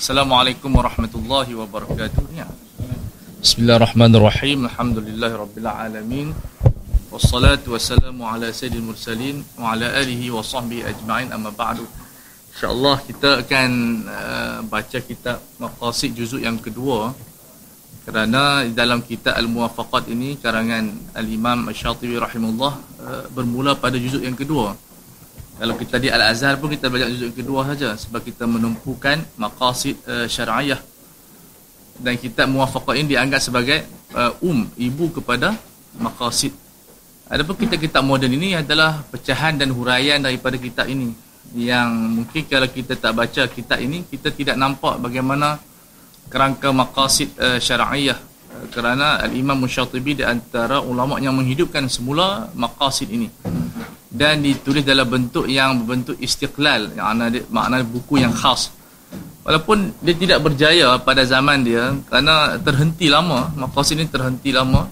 Assalamualaikum warahmatullahi wabarakatuh. Ya. Bismillahirrahmanirrahim. Alhamdulillahirabbil alamin. Wassalatu wassalamu ala sayyidil mursalin wa ala alihi wa sahbihi ajma'in amma ba'du. Insyaallah kita akan uh, baca kitab Maqasid juzuk yang kedua kerana dalam kitab Al-Muwafaqat ini karangan Al-Imam Asy-Syatibi rahimahullah uh, bermula pada juzuk yang kedua. Kalau kita di Al-Azhar pun kita belajar juzuk kedua saja sebab kita menumpukan maqasid uh, syar'iyah. Dan kitab muwafaqah ini dianggap sebagai uh, um ibu kepada maqasid. Adapun kitab-kitab moden ini adalah pecahan dan huraian daripada kitab ini yang mungkin kalau kita tak baca kitab ini kita tidak nampak bagaimana kerangka maqasid uh, syar'iyah uh, kerana al-Imam Musyatibi di antara ulama yang menghidupkan semula maqasid ini. Dan ditulis dalam bentuk yang berbentuk istiqlal yang makna, makna buku yang khas. Walaupun dia tidak berjaya pada zaman dia kerana terhenti lama maqasid ini terhenti lama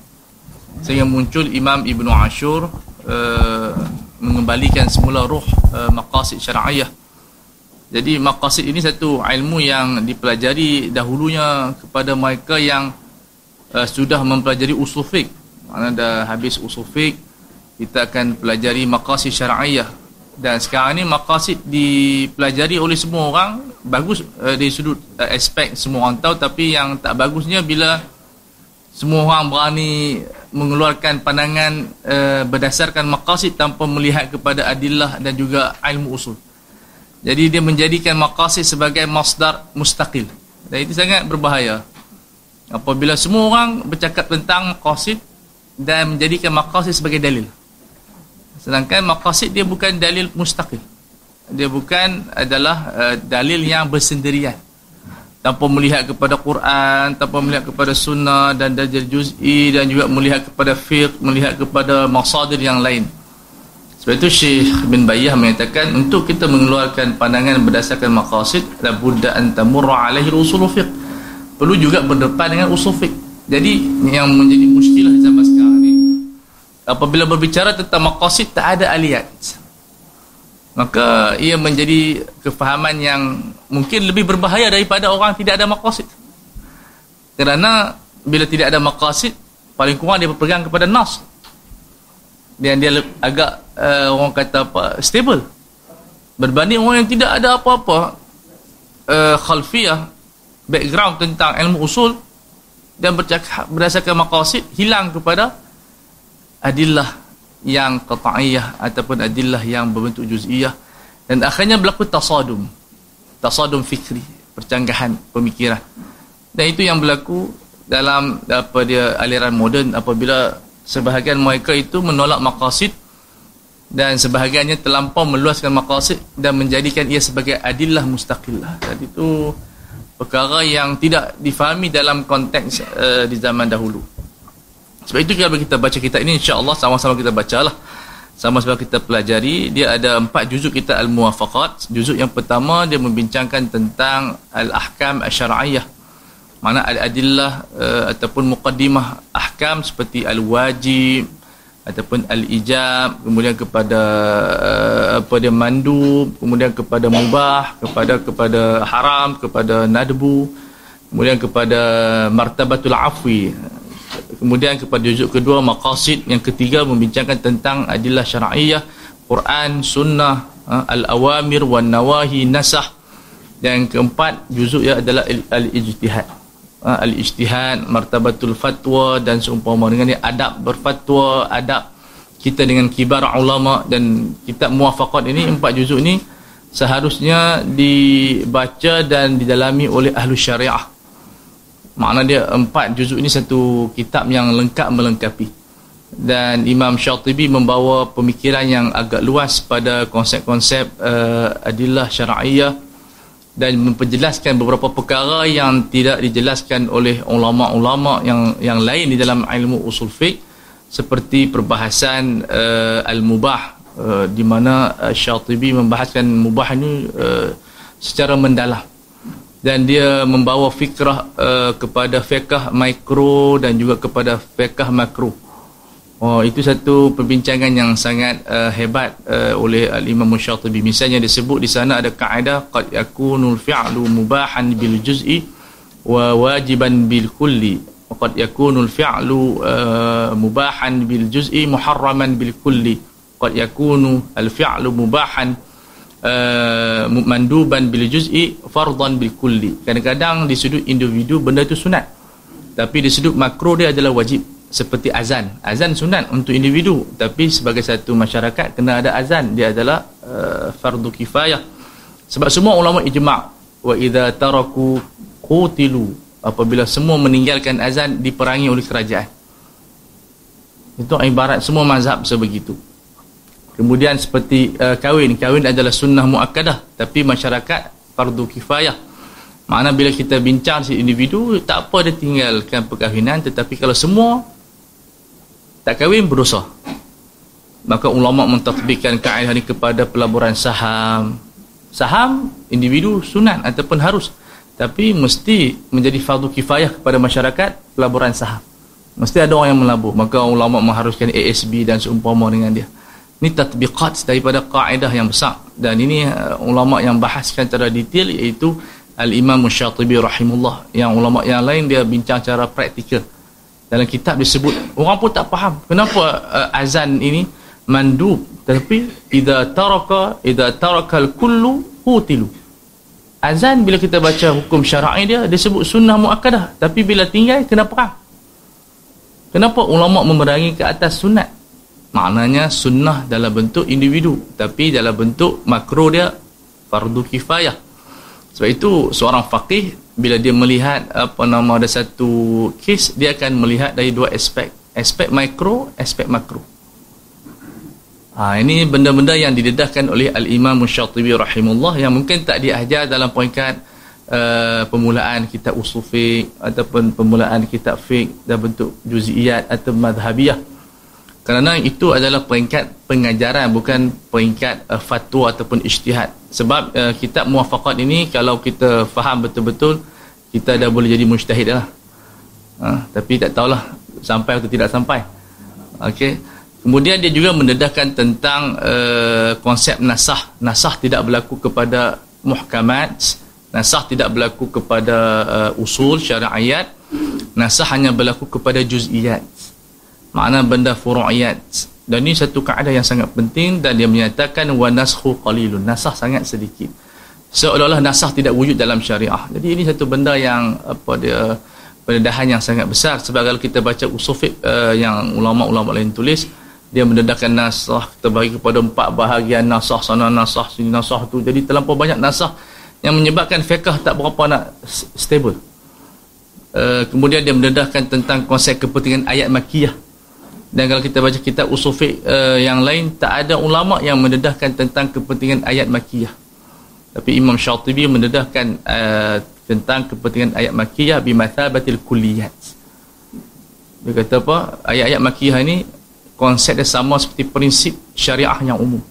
sehingga muncul Imam Ibnu Ashur uh, mengembalikan semula ruh uh, maqasid syar'iyah jadi maqasid ini satu ilmu yang dipelajari dahulunya kepada mereka yang uh, sudah mempelajari usul fiqh. Makna dah habis usul fiqh kita akan pelajari maqasid syar'iyah dan sekarang ni maqasid dipelajari oleh semua orang bagus uh, dari sudut uh, aspek semua orang tahu. Tapi yang tak bagusnya bila semua orang berani mengeluarkan pandangan uh, berdasarkan maqasid tanpa melihat kepada adillah dan juga ilmu usul. Jadi dia menjadikan maqasid sebagai masdar mustaqil. Dan itu sangat berbahaya apabila semua orang bercakap tentang maqasid dan menjadikan maqasid sebagai dalil Sedangkan maqasid dia bukan dalil mustaqil. Dia bukan adalah uh, dalil yang bersendirian. Tanpa melihat kepada Quran, tanpa melihat kepada sunnah dan dajjal juz'i dan juga melihat kepada fiqh, melihat kepada masadir yang lain. Sebab itu Syekh bin Bayyah mengatakan untuk kita mengeluarkan pandangan berdasarkan maqasid la budda an tamurra alaihi usul fiqh. Perlu juga berdepan dengan usul fiqh. Jadi yang menjadi muskilah zaman sekarang apabila berbicara tentang maqasid tak ada aliyat. Maka ia menjadi kefahaman yang mungkin lebih berbahaya daripada orang tidak ada maqasid. Kerana bila tidak ada maqasid paling kurang dia berpegang kepada nas. Dan dia agak uh, orang kata apa stable. Berbanding orang yang tidak ada apa-apa uh, khalfiyah background tentang ilmu usul dan bercakap berdasarkan maqasid hilang kepada adillah yang qat'iyah ataupun adillah yang berbentuk juz'iyah. Dan akhirnya berlaku tasadum. Tasadum fikri percanggahan pemikiran. Dan itu yang berlaku dalam apa dia aliran moden apabila sebahagian mereka itu menolak maqasid dan sebahagiannya terlampau meluaskan maqasid dan menjadikan ia sebagai adillah mustaqillah. Jadi itu perkara yang tidak difahami dalam konteks uh, di zaman dahulu sebab itu kalau kita baca kitab ini insya-Allah sama-sama kita bacalah. Sama-sama kita pelajari. Dia ada empat juzuk kita Al-Muwafaqat. Juzuk yang pertama dia membincangkan tentang Al-Ahkam Asy-Syar'iyyah. Mana al-adillah uh, ataupun muqaddimah ahkam seperti al-wajib ataupun al-ijab, kemudian kepada uh, apa dia mandub, kemudian kepada mubah, kepada kepada haram, kepada nadbu, kemudian kepada martabatul afwi kemudian kepada juzuk kedua maqasid yang ketiga membincangkan tentang adillah syar'iyah Quran sunnah ha, al-awamir wan nawahi nasah dan keempat juzuk ya adalah al-ijtihad ha, al-ijtihad martabatul fatwa dan seumpama dengan ini adab berfatwa adab kita dengan kibar ulama dan kitab muwafaqat ini empat juzuk ini seharusnya dibaca dan didalami oleh ahlu syariah. Makna dia empat juzuk ini satu kitab yang lengkap melengkapi. Dan Imam Syatibi membawa pemikiran yang agak luas pada konsep-konsep uh, adillah syara'iyah dan memperjelaskan beberapa perkara yang tidak dijelaskan oleh ulama-ulama yang yang lain di dalam ilmu usul fiqh seperti perbahasan uh, al-mubah uh, di mana uh, Syatibi membahaskan mubah ini uh, secara mendalam. Dan dia membawa fikrah uh, kepada fiqh mikro dan juga kepada fiqh makro Oh itu satu perbincangan yang sangat uh, hebat uh, oleh Al-Imam Syatibi. Misalnya disebut di sana ada kaedah qad yakunul fi'lu mubahan bil juz'i wa wajiban bil kulli. Qad yakunul fi'lu uh, mubahan bil juz'i muharraman bil kulli. Qad yakunu al fi'lu mubahan uh, manduban bil juz'i fardan bil kulli. Kadang-kadang di sudut individu benda itu sunat. Tapi di sudut makro dia adalah wajib seperti azan. Azan sunat untuk individu tapi sebagai satu masyarakat kena ada azan. Dia adalah uh, fardu kifayah. Sebab semua ulama ijma' wa idza taraku qutilu apabila semua meninggalkan azan diperangi oleh kerajaan. Itu ibarat semua mazhab sebegitu. Kemudian seperti uh, kahwin kahwin adalah sunnah muakkadah tapi masyarakat fardu kifayah. Mana bila kita bincang si individu tak apa dia tinggalkan perkahwinan tetapi kalau semua tak kahwin berdosa. Maka ulama mentatbikkan kaedah ini kepada pelaburan saham. Saham individu sunat ataupun harus. Tapi mesti menjadi fardu kifayah kepada masyarakat pelaburan saham. Mesti ada orang yang melabur. Maka ulama mengharuskan ASB dan seumpama dengan dia. Ini tatbiqat daripada kaedah yang besar. Dan ini uh, ulama yang bahaskan secara detail iaitu Al-Imam Syatibi rahimullah. Yang ulama yang lain dia bincang secara praktikal dalam kitab disebut orang pun tak faham kenapa uh, azan ini mandub. Tapi idza taraka idza tarakal kullu hutilu azan bila kita baca hukum syar'i dia disebut sunnah muakkadah. Tapi bila tinggal kena perang? Kenapa ulama memerangi ke atas sunat? Maknanya sunnah dalam bentuk individu tapi dalam bentuk makro dia fardu kifayah. Sebab itu seorang faqih bila dia melihat apa nama ada satu kes dia akan melihat dari dua aspek. Aspek mikro aspek makro. Ha, ini benda-benda yang didedahkan oleh al-imam syatibi rahimullah yang mungkin tak diajar dalam peringkat uh, permulaan kitab usul fiqh ataupun permulaan kitab fiqh dalam bentuk juz'iyat atau madhabiyah kerana itu adalah peringkat pengajaran bukan peringkat uh, fatwa ataupun ijtihad. Sebab uh, kitab muafakat ini kalau kita faham betul-betul kita dah boleh jadi mujtahid lah ha, tapi tak tahulah sampai atau tidak sampai. Okey kemudian dia juga mendedahkan tentang uh, konsep nasah. Nasah tidak berlaku kepada muhkamat. Nasah tidak berlaku kepada uh, usul syariat. Nasah hanya berlaku kepada juz'iyat makna benda furu'iyat. Dan ini satu kaedah yang sangat penting dan dia menyatakan wa naskhu qalilun. Nasah sangat sedikit. Seolah-olah nasah tidak wujud dalam syariah. Jadi ini satu benda yang apa dia pendedahan yang sangat besar. Sebab kalau kita baca usul uh, yang ulama-ulama lain tulis dia mendedahkan nasah kita bagi kepada empat bahagian. Nasah sana nasah sini nasah tu. Jadi terlampau banyak nasah yang menyebabkan fiqh tak berapa nak stable. Uh, kemudian dia mendedahkan tentang konsep kepentingan ayat makiyah dan kalau kita baca kitab usul fiqh uh, yang lain tak ada ulama yang mendedahkan tentang kepentingan ayat makiyah tapi Imam Syatibi mendedahkan uh, tentang kepentingan ayat makiyah bimathabatil kulliyat. Dia kata apa? Ayat-ayat makiyah ini konsep dia sama seperti prinsip syariah yang umum.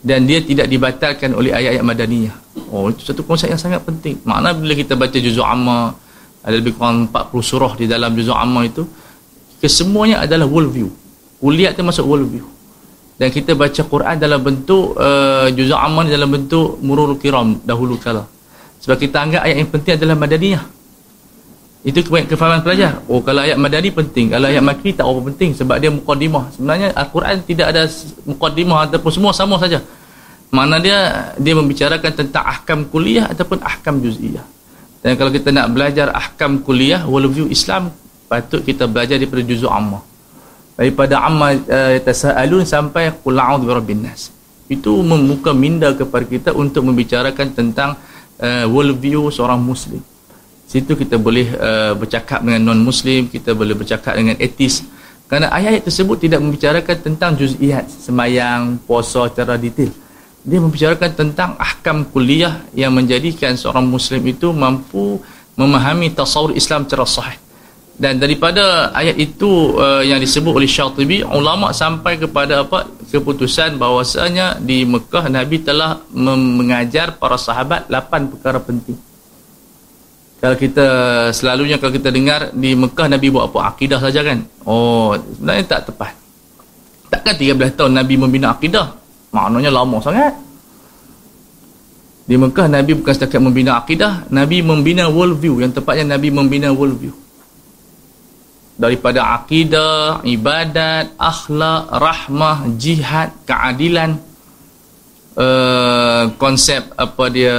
Dan dia tidak dibatalkan oleh ayat-ayat madaniyah. Oh itu satu konsep yang sangat penting. Makna bila kita baca juzul amma ada lebih kurang 40 surah di dalam juzul amma itu kesemuanya adalah world view kuliah itu masuk world view dan kita baca Quran dalam bentuk uh, juzul aman dalam bentuk murul kiram dahulu kala. Sebab kita anggap ayat yang penting adalah madaniyah. Itu kefahaman pelajar. Oh kalau ayat madani penting kalau ayat makri tak apa penting sebab dia muqaddimah sebenarnya Al-Quran tidak ada muqaddimah ataupun semua sama saja. Mana dia dia membicarakan tentang ahkam kuliah ataupun ahkam juz'iyah. Dan kalau kita nak belajar ahkam kuliah worldview Islam patut kita belajar daripada juzuk amma. Daripada amma uh, tasaalun sampai qul a'udzu birabbin nas. Itu membuka minda kepada kita untuk membicarakan tentang uh, world view seorang muslim. Situ kita boleh uh, bercakap dengan non muslim kita boleh bercakap dengan etis kerana ayat tersebut tidak membicarakan tentang juz'iyat semayang puasa secara detail. Dia membicarakan tentang ahkam kuliah yang menjadikan seorang muslim itu mampu memahami tasawur Islam secara sahih dan daripada ayat itu uh, yang disebut oleh Syatibi ulama sampai kepada apa? Keputusan bahawasanya di Mekah Nabi telah mengajar para sahabat 8 perkara penting. Kalau kita selalunya kalau kita dengar di Mekah Nabi buat apa? Akidah saja kan? Oh sebenarnya tak tepat. Takkan 13 tahun Nabi membina akidah? Maknanya lama sangat. Di Mekah Nabi bukan setakat membina akidah Nabi membina worldview. Yang tepatnya Nabi membina worldview daripada akidah, ibadat, akhlak, rahmah, jihad, keadilan. Uh, konsep apa dia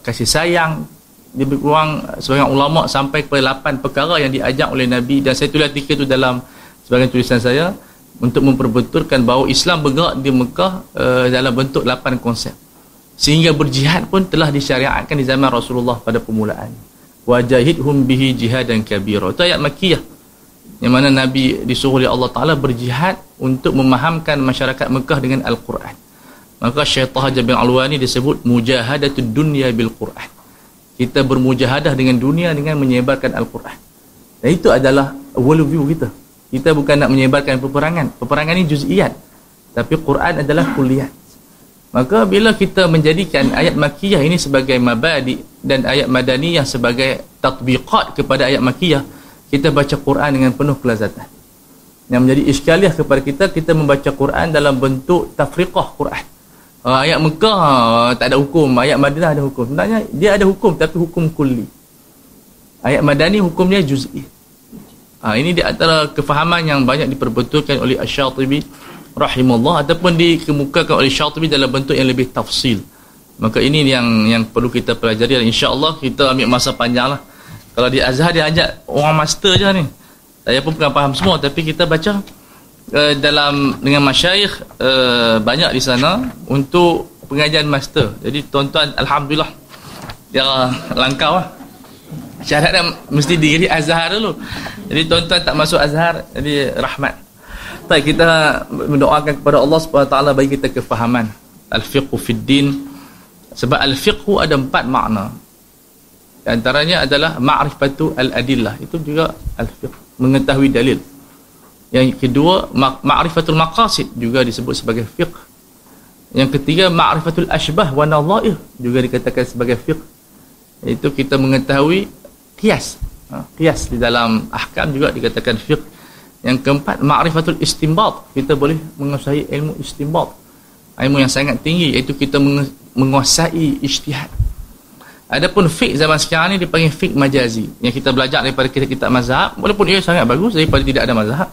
kasih sayang. Dia berkurang sebagian ulama sampai kepada 8 perkara yang diajak oleh Nabi. Dan saya tulis artikel itu dalam sebagian tulisan saya untuk memperbetulkan bahawa Islam bergerak di Mekah uh, dalam bentuk 8 konsep. Sehingga berjihad pun telah disyariatkan di zaman Rasulullah pada permulaan wajahidhum bihi jihadan kabira. Itu ayat makiyah yang mana Nabi disuruh oleh Allah Ta'ala berjihad untuk memahamkan masyarakat Mekah dengan Al-Quran. Maka Syaitah Jabir Al-Wani disebut mujahadatul dunia bil Quran. Kita bermujahadah dengan dunia dengan menyebarkan Al-Quran. Dan itu adalah worldview kita. Kita bukan nak menyebarkan peperangan. Peperangan ini juz'iyat. Tapi Quran adalah kuliah Maka bila kita menjadikan ayat makiyah ini sebagai mabadi dan ayat madaniyah sebagai tatbiqat kepada ayat makiyah, kita baca Quran dengan penuh kelazatan. Yang menjadi iskaliah kepada kita, kita membaca Quran dalam bentuk tafriqah Quran. Uh, ayat Mekah uh, tak ada hukum, ayat Madinah ada hukum. Sebenarnya dia ada hukum tapi hukum kulli. Ayat Madani hukumnya juz'i. Uh, ini di antara kefahaman yang banyak diperbetulkan oleh Asy-Syatibi rahimullah ataupun dikemukakan oleh Syatibi dalam bentuk yang lebih tafsil. Maka ini yang yang perlu kita pelajari. Dan insyaAllah kita ambil masa panjang lah. Kalau di Azhar dia ajak orang master je ni. Saya pun bukan faham semua tapi kita baca uh, dalam dengan masyayikh uh, banyak di sana untuk pengajian master. Jadi tuan-tuan Alhamdulillah. Dia langkau lah. Syarat dia mesti diri Azhar dulu. Jadi tuan-tuan tak masuk Azhar jadi rahmat Baik kita mendoakan kepada Allah taala bagi kita kefahaman al-fiqh fid din sebab al-fiqh ada empat makna. Di antaranya adalah ma'rifatu al-adillah itu juga al-fiqh mengetahui dalil. Yang kedua ma'rifatul maqasid juga disebut sebagai fiqh. Yang ketiga ma'rifatul ashbah wa nadhair juga dikatakan sebagai fiqh. Itu kita mengetahui qiyas. Ha, qiyas di dalam ahkam juga dikatakan fiqh. Yang keempat, ma'rifatul istimbat. Kita boleh menguasai ilmu istimbat. Ilmu yang sangat tinggi iaitu kita menguasai ijtihad. Adapun fiqh zaman sekarang ni dipanggil fiqh majazi. Yang kita belajar daripada kitab-kitab mazhab walaupun ia sangat bagus daripada tidak ada mazhab.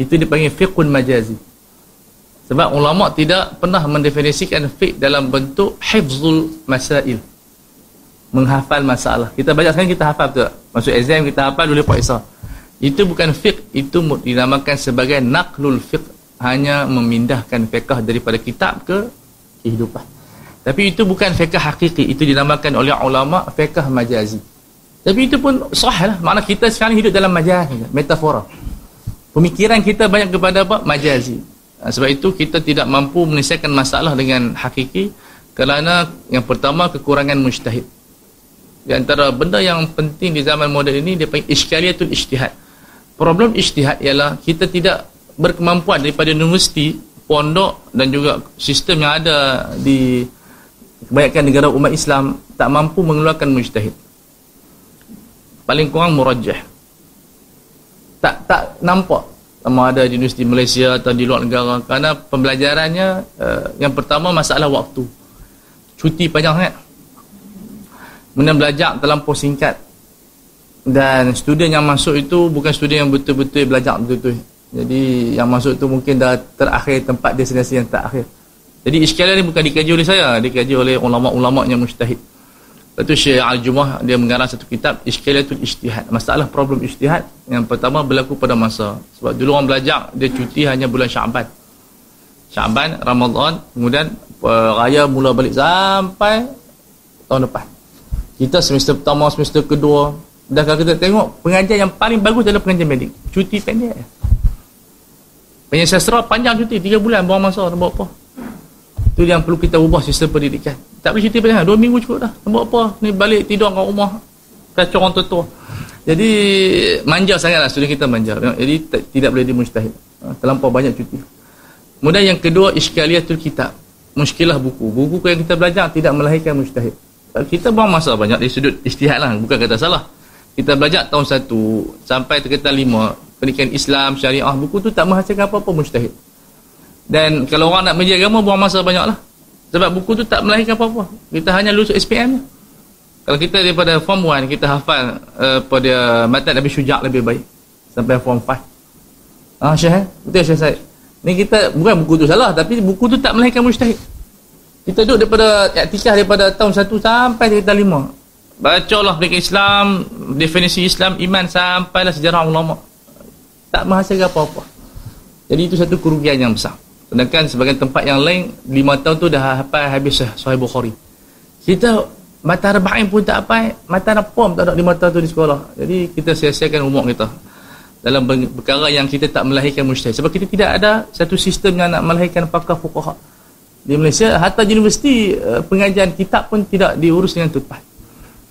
Itu dipanggil fiqhun majazi. Sebab ulama tidak pernah mendefinisikan fiqh dalam bentuk hifzul masail. Menghafal masalah. Kita belajar sekarang kita hafal betul. Masuk exam kita hafal boleh buat isah itu bukan fiqh itu dinamakan sebagai naqlul fiqh. Hanya memindahkan fiqh daripada kitab ke kehidupan. Tapi itu bukan fiqh hakiki itu dinamakan oleh ulama fiqh majazi. Tapi itu pun sah lah. Makna kita sekarang hidup dalam majaz metafora. Pemikiran kita banyak kepada apa? Majazi. Ha, sebab itu kita tidak mampu menyelesaikan masalah dengan hakiki kerana yang pertama kekurangan mujtahid. Di antara benda yang penting di zaman moden ini dia panggil iskaliatul ijtihad problem ijtihad ialah kita tidak berkemampuan daripada universiti, pondok dan juga sistem yang ada di kebanyakan negara umat Islam tak mampu mengeluarkan mujtahid. Paling kurang murajjah. Tak tak nampak sama ada di universiti Malaysia atau di luar negara kerana pembelajarannya uh, yang pertama masalah waktu. Cuti panjang sangat. Kemudian belajar pos singkat dan student yang masuk itu bukan student yang betul-betul belajar betul-betul jadi yang masuk itu mungkin dah terakhir tempat destinasi yang terakhir. Jadi iskalian ni bukan dikaji oleh saya dikaji oleh ulama-ulama yang mustahid Lepas tu Syekh Al-Jumah dia mengarang satu kitab Iskaliatul Ijtihad. Masalah problem ijtihad Yang pertama berlaku pada masa. Sebab dulu orang belajar Dia cuti hanya bulan Syaban. Syaban, Ramadan Kemudian uh, Raya mula balik sampai Tahun depan. Kita semester pertama, semester kedua dan kalau kita tengok pengajian yang paling bagus adalah pengajian medik. Cuti pendek. Pengajian sastra panjang cuti. 3 bulan buang masa. Nak buat apa? Itu yang perlu kita ubah sistem pendidikan. Tak boleh cuti panjang. 2 minggu cukup dah. Nak buat apa? Ni balik tidur kat rumah. Kacau orang tua Jadi manja sangatlah student kita manja. Jadi tidak boleh dimustahil. Ha, terlampau banyak cuti. Kemudian yang kedua iskaliatul kitab. Muskilah buku. Buku yang kita belajar tidak melahirkan mustahil. Kita buang masa banyak di sudut istihad lah. Bukan kata salah kita belajar tahun 1 sampai terkata 5 pendidikan Islam syariah buku tu tak menghasilkan apa-apa mujtahid dan kalau orang nak menjadi agama buang masa banyak lah sebab buku tu tak melahirkan apa-apa. Kita hanya lulus SPM kalau kita daripada form 1 kita hafal uh, pada matan Nabi Syujak lebih baik. Sampai form 5 ah Syekh eh? betul Syekh Said? Ni kita bukan buku tu salah tapi buku tu tak melahirkan mujtahid kita duduk daripada iktikaf daripada tahun 1 sampai 5 baca lah pendidikan Islam definisi Islam iman sampailah sejarah ulama. Tak menghasilkan apa-apa. Jadi itu satu kerugian yang besar. Sedangkan sebagian tempat yang lain 5 tahun tu dah hafal habis Sahih Bukhari. Kita mata arba'in pun tak hafal mata pom tak ada 5 tahun tu di sekolah. Jadi kita sia-siakan umur kita. Dalam perkara yang kita tak melahirkan mujtahid. Sebab kita tidak ada satu sistem yang nak melahirkan pakar fuqaha. Di Malaysia hatta universiti uh, pengajian kitab pun tidak diurus dengan tepat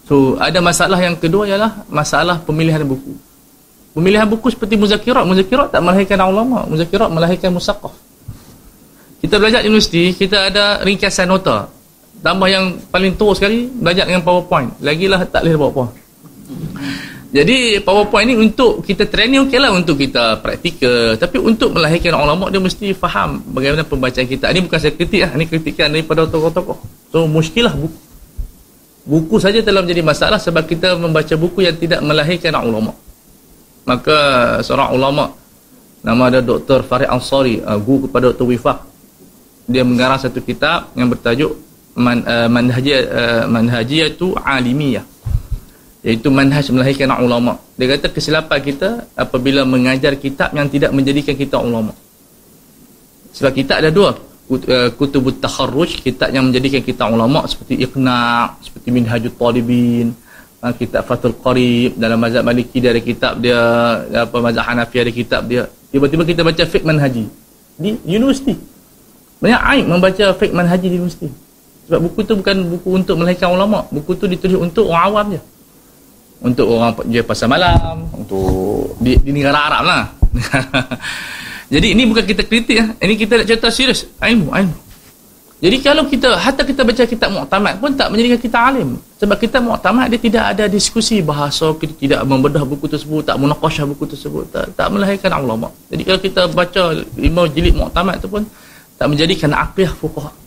so ada masalah yang kedua ialah masalah pemilihan buku pemilihan buku seperti muzakirat muzakirat tak melahirkan ulama muzakirat melahirkan musaqaf kita belajar universiti kita ada ringkasan nota tambah yang paling tua sekali belajar dengan powerpoint lagilah tak boleh powerpoint jadi PowerPoint ni untuk kita training okey lah untuk kita praktikal. Tapi untuk melahirkan ulama dia mesti faham bagaimana pembacaan kita. Ini bukan saya kritik lah. Ini kritikan daripada tokoh-tokoh. So muskilah buku. Buku saja telah menjadi masalah sebab kita membaca buku yang tidak melahirkan ulama. Maka seorang ulama nama dia Dr. Farid Ansari, uh, guru kepada Dr. Wifaq. Dia mengarang satu kitab yang bertajuk Man, uh, Manhajiyah uh, Manhajiyatu Alimiyah iaitu manhaj melahirkan ulama. Dia kata kesilapan kita apabila mengajar kitab yang tidak menjadikan kita ulama. Sebab kita ada dua kutubut takharruj, kitab yang menjadikan kita ulama seperti Iqna, seperti Minhajut Talibin, eh, kitab Fathul Qarib dalam mazhab Maliki ada kitab dia, apa mazhab Hanafi ada kitab dia. Tiba-tiba kita baca fiqh manhaji di universiti. Banyak aib membaca fiqh manhaji di universiti. Sebab buku tu bukan buku untuk melahirkan ulama, buku tu ditulis untuk orang awam je untuk orang jual pasar malam untuk di, di negara Arab lah jadi ini bukan kita kritik lah. ini kita nak cerita serius ilmu ilmu jadi kalau kita hatta kita baca kitab mu'tamad pun tak menjadikan kita alim sebab kita mu'tamad dia tidak ada diskusi bahasa kita tidak membedah buku tersebut tak munaqashah buku tersebut tak, tak melahirkan ulama jadi kalau kita baca lima jilid mu'tamad tu pun tak menjadikan aqiyah fuqaha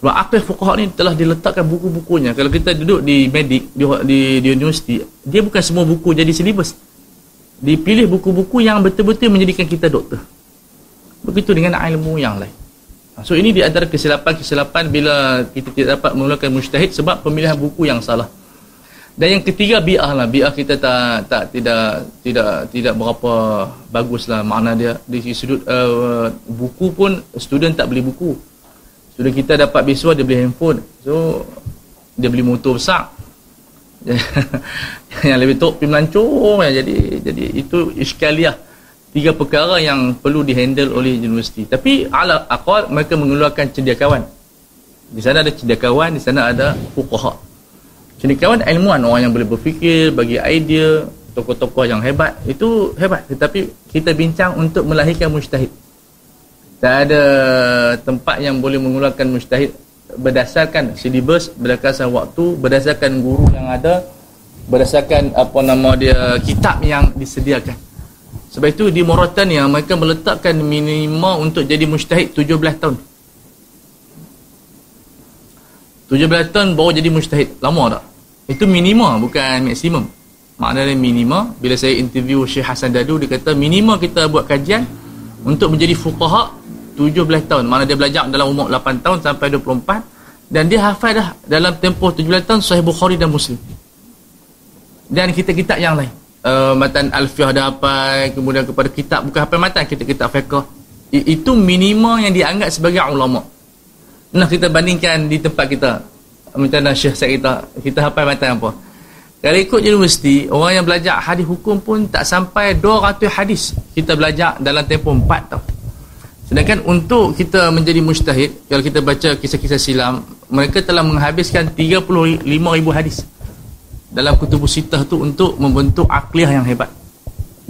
sebab akhlak fuqaha ni telah diletakkan buku-bukunya. Kalau kita duduk di medik, di, di, di universiti, dia bukan semua buku jadi silibus. Dipilih buku-buku yang betul-betul menjadikan kita doktor. Begitu dengan ilmu yang lain. Ha, so ini di antara kesilapan-kesilapan bila kita tidak dapat mengeluarkan mujtahid sebab pemilihan buku yang salah. Dan yang ketiga bi'ah lah. Bi'ah kita tak tak tidak tidak tidak berapa bagus lah makna dia. Di sudut uh, buku pun student tak beli buku. Sudah kita dapat beasiswa dia beli handphone. So dia beli motor besar. yang lebih tok pergi melancong jadi jadi itu iskaliah tiga perkara yang perlu dihandle oleh universiti. Tapi ala aqal mereka mengeluarkan cendekiawan di sana ada cendekiawan di sana ada fuqaha. Cendekiawan ilmuwan orang yang boleh berfikir bagi idea tokoh-tokoh yang hebat itu hebat. Tetapi kita bincang untuk melahirkan mujtahid. Tak ada tempat yang boleh mengeluarkan mujtahid berdasarkan silibus, berdasarkan waktu, berdasarkan guru yang ada, berdasarkan apa nama dia kitab yang disediakan. Sebab itu di Mauritania mereka meletakkan minima untuk jadi mujtahid 17 tahun. 17 tahun baru jadi mujtahid. Lama tak? Itu minima bukan maksimum. Maknanya minima bila saya interview Syekh Hasan Dadu dia kata minima kita buat kajian untuk menjadi fuqaha 17 tahun mana dia belajar dalam umur 8 tahun sampai 24 dan dia hafal dah dalam tempoh 17 tahun Sahih Bukhari dan Muslim dan kitab-kitab yang lain uh, matan Alfiyah dah hafal kemudian kepada kitab bukan hafal matan kitab-kitab fiqh. Itu minima yang dianggap sebagai ulama. Nah kita bandingkan di tempat kita. Macam Syekh Syekh kita kita hafal matan apa? Kalau ikut universiti orang yang belajar hadis hukum pun tak sampai 200 hadis kita belajar dalam tempoh 4 tahun Sedangkan untuk kita menjadi mujtahid, kalau kita baca kisah-kisah silam, mereka telah menghabiskan 35 ribu hadis dalam kutub sitah tu untuk membentuk akliyah yang hebat.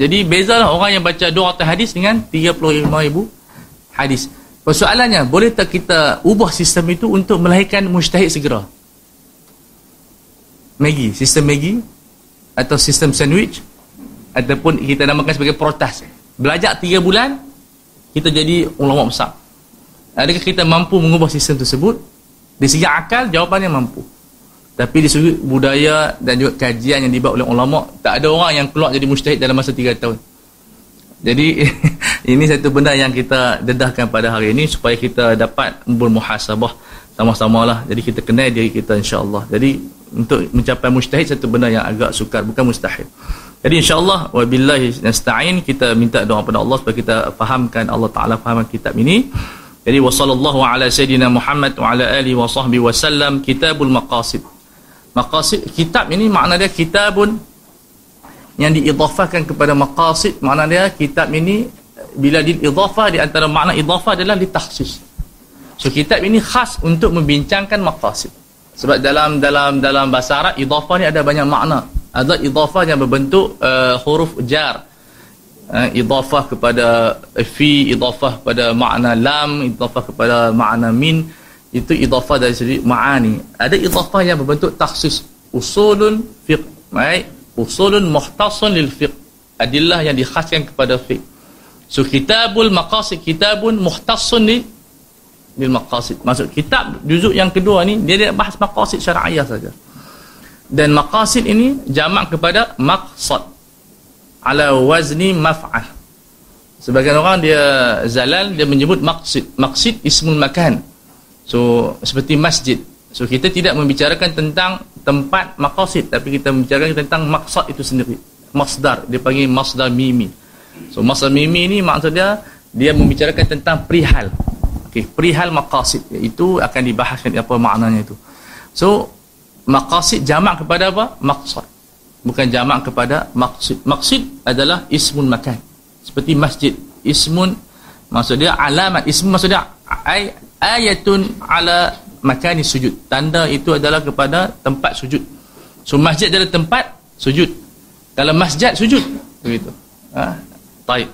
Jadi bezalah orang yang baca 200 hadis dengan 35 ribu hadis. Persoalannya, boleh tak kita ubah sistem itu untuk melahirkan mujtahid segera? Maggi, sistem Maggi atau sistem sandwich ataupun kita namakan sebagai protas. Belajar 3 bulan, kita jadi ulama besar adakah kita mampu mengubah sistem tersebut di segi akal jawapannya mampu tapi di segi budaya dan juga kajian yang dibuat oleh ulama tak ada orang yang keluar jadi mujtahid dalam masa 3 tahun jadi ini satu benda yang kita dedahkan pada hari ini supaya kita dapat bermuhasabah sama-sama lah jadi kita kenal diri kita insyaAllah jadi untuk mencapai mujtahid satu benda yang agak sukar bukan mustahil jadi insyaAllah wabillahi nasta'in kita minta doa kepada Allah supaya kita fahamkan Allah Ta'ala fahamkan kitab ini. Jadi wassallallahu ala sayyidina Muhammad wa ala alihi wa sahbihi wa sallam kitabul maqasid. Maqasid kitab ini makna dia kitabun yang diidhafahkan kepada maqasid makna dia kitab ini bila diidhafah di antara makna idhafah adalah litakhsis. So kitab ini khas untuk membincangkan maqasid. Sebab dalam dalam dalam bahasa Arab idhafah ni ada banyak makna adalah idhafah yang berbentuk uh, huruf jar uh, idhafah kepada fi idhafah kepada makna lam idhafah kepada makna min itu idhafah dari segi ma'ani. Ada idhafah yang berbentuk takhsis. Usulun fiqh. Baik? Usulun muhtasun lil fiqh. Adillah yang dikhaskan kepada fiqh. So kitabul maqasid kitabun muhtasun li bil maqasid. Maksud kitab juzuk yang kedua ni dia, dia bahas maqasid syar'iyah saja. Dan maqasid ini jamak kepada maqsad. Ala wazni maf'al. Sebagian orang dia zalal dia menyebut maqsid. Maqsid ismul makan so seperti masjid so kita tidak membicarakan tentang tempat maqasid tapi kita membicarakan tentang maqsad itu sendiri masdar dia panggil masdar mimi so masdar mimi ini maksudnya dia membicarakan tentang perihal okey perihal maqasid itu akan dibahaskan apa maknanya itu so maqasid jamak kepada apa? Maqsad. Bukan jamak kepada maqsid. Maqsid adalah ismun makan. Seperti masjid. Ismun maksudnya alamat. Ismun maksudnya ay, ayatun ala makani sujud. Tanda itu adalah kepada tempat sujud. So masjid adalah tempat sujud. Kalau masjid sujud. Begitu. Ha? Taib.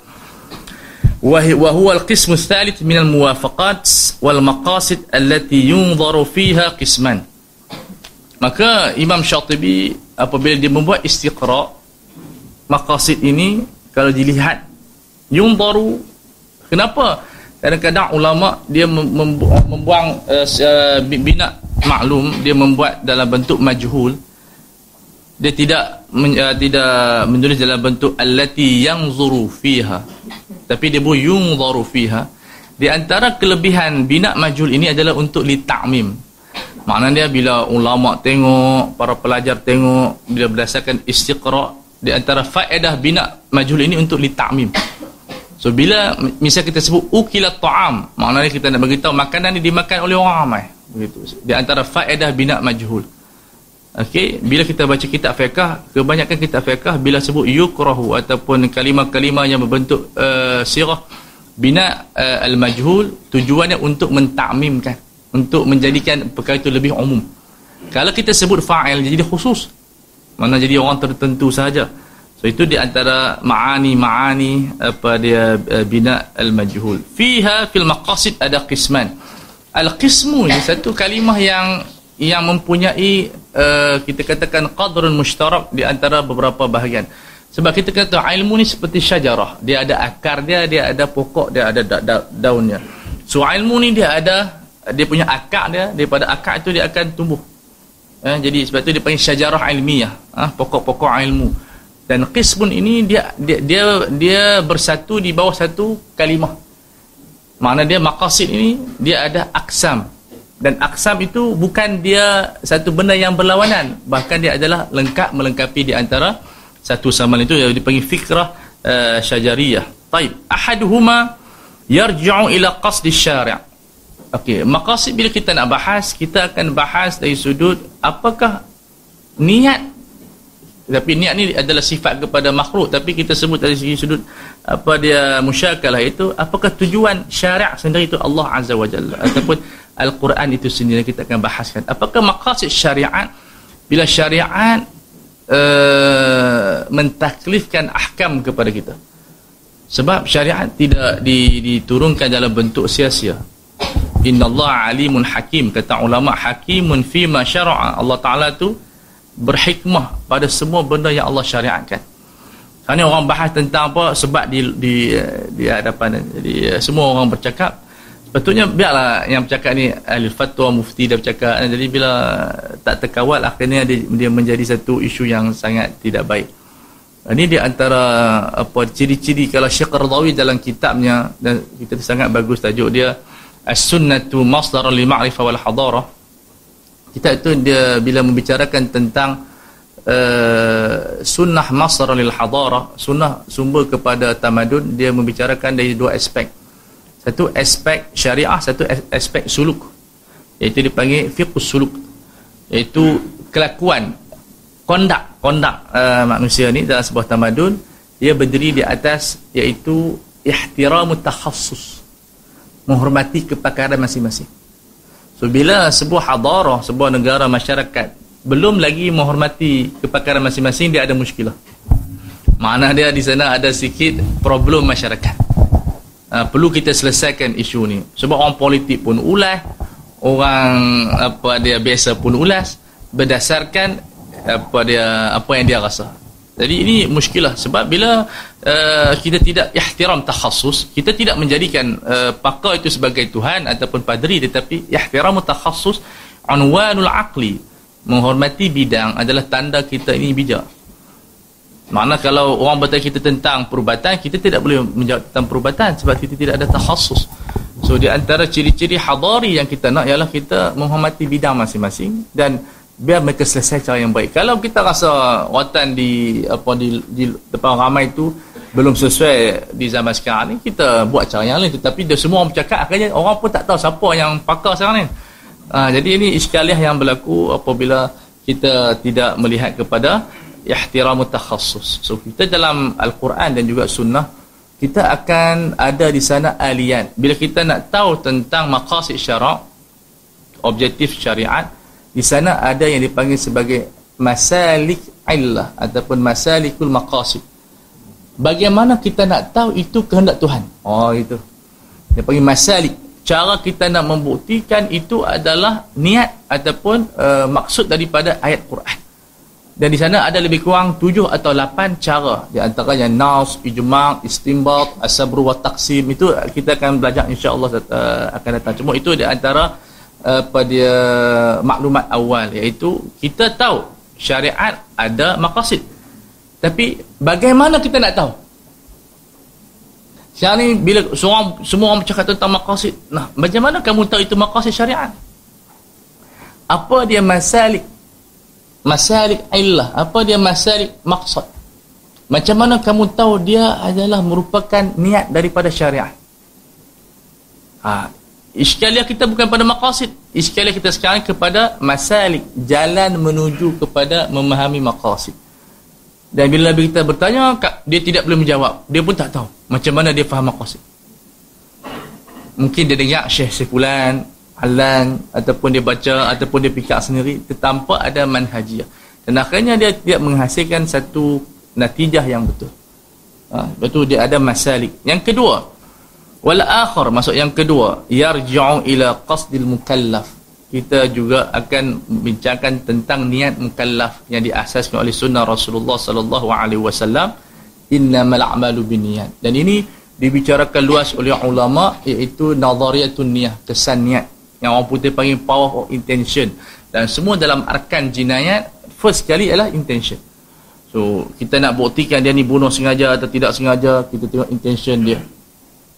وهو القسم الثالث من الموافقات والمقاصد التي ينظر فيها قسمان Maka Imam Syatibi apabila dia membuat istiqra maqasid ini kalau dilihat yundaru kenapa Kadang-kadang ulama dia membuang uh, bina maklum dia membuat dalam bentuk majhul. Dia tidak men, uh, tidak menulis dalam bentuk allati yanzuru fiha. Tapi dia bu yunzaru fiha. Di antara kelebihan bina majhul ini adalah untuk li ta'mim Maknanya bila ulama tengok, para pelajar tengok, bila berdasarkan istiqra di antara faedah bina majul ini untuk li ta'mim. So bila misal kita sebut ukilat ta'am, maknanya kita nak beritahu makanan ini dimakan oleh orang ramai. Begitu. Di antara faedah bina majhul. Okey, bila kita baca kitab fiqh, kebanyakan kitab fiqh bila sebut yukrahu ataupun kalimah-kalimah yang berbentuk uh, sirah bina uh, al-majhul tujuannya untuk mentakmimkan untuk menjadikan perkara itu lebih umum kalau kita sebut fa'il jadi khusus mana jadi orang tertentu saja so itu di antara ma'ani-ma'ani apa dia uh, bina al-majhul. Fiha fil maqasid ada qisman. Al-qismu ini satu kalimah yang yang mempunyai uh, kita katakan qadrun mushtarak di antara beberapa bahagian. Sebab kita kata ilmu ni seperti syajarah. Dia ada akar dia dia ada pokok dia ada da da daunnya. So ilmu ni dia ada dia punya akak dia daripada akak itu dia akan tumbuh. Eh, jadi sebab itu dia panggil syajarah ilmiah. Eh, pokok-pokok ilmu dan qismun ini dia, dia dia dia bersatu di bawah satu kalimah. Makna dia maqasid ini dia ada aksam. Dan aksam itu bukan dia satu benda yang berlawanan. Bahkan dia adalah lengkap melengkapi di antara satu sama lain itu. Yang dipanggil fikrah uh, syajariyah. Taib. Ahaduhuma yarji'u ila qasdi syari' Okey, maqasid bila kita nak bahas, kita akan bahas dari sudut apakah niat tapi niat ni adalah sifat kepada makhluk. Tapi kita sebut dari segi sudut apa dia musyakalah itu apakah tujuan syariat sendiri itu Allah Azza wa Jalla? Ataupun Al-Quran itu sendiri kita akan bahaskan. Apakah maqasid syariat bila syariat uh, mentaklifkan ahkam kepada kita? Sebab syariat tidak diturunkan dalam bentuk sia-sia. Innallaha alimun hakim. Kata ulama hakimun fi ma syara'a. Allah taala tu berhikmah pada semua benda yang Allah syariatkan Ini orang bahas tentang apa sebab di di di hadapan jadi semua orang bercakap Sepatutnya biarlah yang bercakap ni ahli fatwa mufti dah bercakap jadi bila tak terkawal akhirnya dia, dia menjadi satu isu yang sangat tidak baik. Ini di antara apa ciri-ciri kalau Syekh Qardawi dalam kitabnya dan kita sangat bagus tajuk dia As-Sunnatu Masdar li Ma'rifah wal Hadarah. Kita itu dia bila membicarakan tentang uh, sunnah masdar lil hadarah, sunnah sumber kepada tamadun, dia membicarakan dari dua aspek. Satu aspek syariah satu aspek suluk. Iaitu dipanggil fiqh suluk. Iaitu kelakuan kondak kondak uh, manusia ni dalam sebuah tamadun dia berdiri di atas iaitu ihtiram takhassus menghormati kepakaran masing-masing so bila sebuah hadarah sebuah negara masyarakat belum lagi menghormati kepakaran masing-masing dia ada muskilah. Mana dia di sana ada sikit problem masyarakat. Uh, perlu kita selesaikan isu ni. Sebab orang politik pun ulas orang apa dia biasa pun ulas berdasarkan apa dia apa yang dia rasa jadi ini muskilah. Sebab bila uh, kita tidak ihtiram takhassus kita tidak menjadikan uh, pakar itu sebagai tuhan ataupun padri tetapi ihtiram takhassus unwanul aqli. Menghormati bidang adalah tanda kita ini bijak. Makna kalau orang bertanya kita tentang perubatan, kita tidak boleh menjawab tentang perubatan sebab kita tidak ada takhasus. So di antara ciri-ciri hadari yang kita nak ialah kita menghormati bidang masing-masing dan biar mereka selesai cara yang baik. Kalau kita rasa watan di apa di, di depan ramai itu belum sesuai di zaman sekarang ni, kita buat cara yang lain. Tetapi dia semua orang bercakap, akhirnya orang pun tak tahu siapa yang pakar sekarang ni. Ha, jadi ini iskaliah yang berlaku apabila kita tidak melihat kepada ihtiramu takhassus. So kita dalam Al-Quran dan juga sunnah kita akan ada di sana alian. Bila kita nak tahu tentang maqasid syarak objektif syariat di sana ada yang dipanggil sebagai masalik illah ataupun masalikul maqasid. Bagaimana kita nak tahu itu kehendak Tuhan? Oh itu. Dia panggil masalik. Cara kita nak membuktikan itu adalah niat ataupun uh, maksud daripada ayat Quran dan di sana ada lebih kurang tujuh atau lapan cara di antaranya nas, ijma', istinbat, as-sabr wa taqsim itu kita akan belajar insya-Allah uh, akan datang. Cuma itu di antara pada maklumat awal iaitu kita tahu syariat ada maqasid. Tapi bagaimana kita nak tahu? Sekarang ni bila seorang, semua orang bercakap tentang maqasid. Nah, macam mana kamu tahu itu maqasid syariat? Apa dia masalik masalik illah apa dia masalik maksud macam mana kamu tahu dia adalah merupakan niat daripada syariat ha iskaliah kita bukan pada maqasid. Iskaliah kita sekarang kepada masalik. Jalan menuju kepada memahami maqasid. Dan bila kita bertanya dia tidak boleh menjawab. Dia pun tak tahu macam mana dia faham maqasid. Mungkin dia dengar syekh sepulan halang ataupun dia baca ataupun dia fikir sendiri tanpa ada manhajiah dan akhirnya dia tidak menghasilkan satu natijah yang betul. Ha, betul dia ada masalik. Yang kedua wal akhir masuk yang kedua yarji'u ila qasdil mukallaf. Kita juga akan bincangkan tentang niat mukallaf yang diasaskan oleh sunnah Rasulullah sallallahu alaihi wasallam. Innamal a'malu binniyat. Dan ini dibicarakan luas oleh ulama iaitu nazariyatun niyah kesan niat. Yang orang putih panggil power of intention. Dan semua dalam arkan jinayat first sekali ialah intention. So kita nak buktikan dia ni bunuh sengaja atau tidak sengaja kita tengok intention dia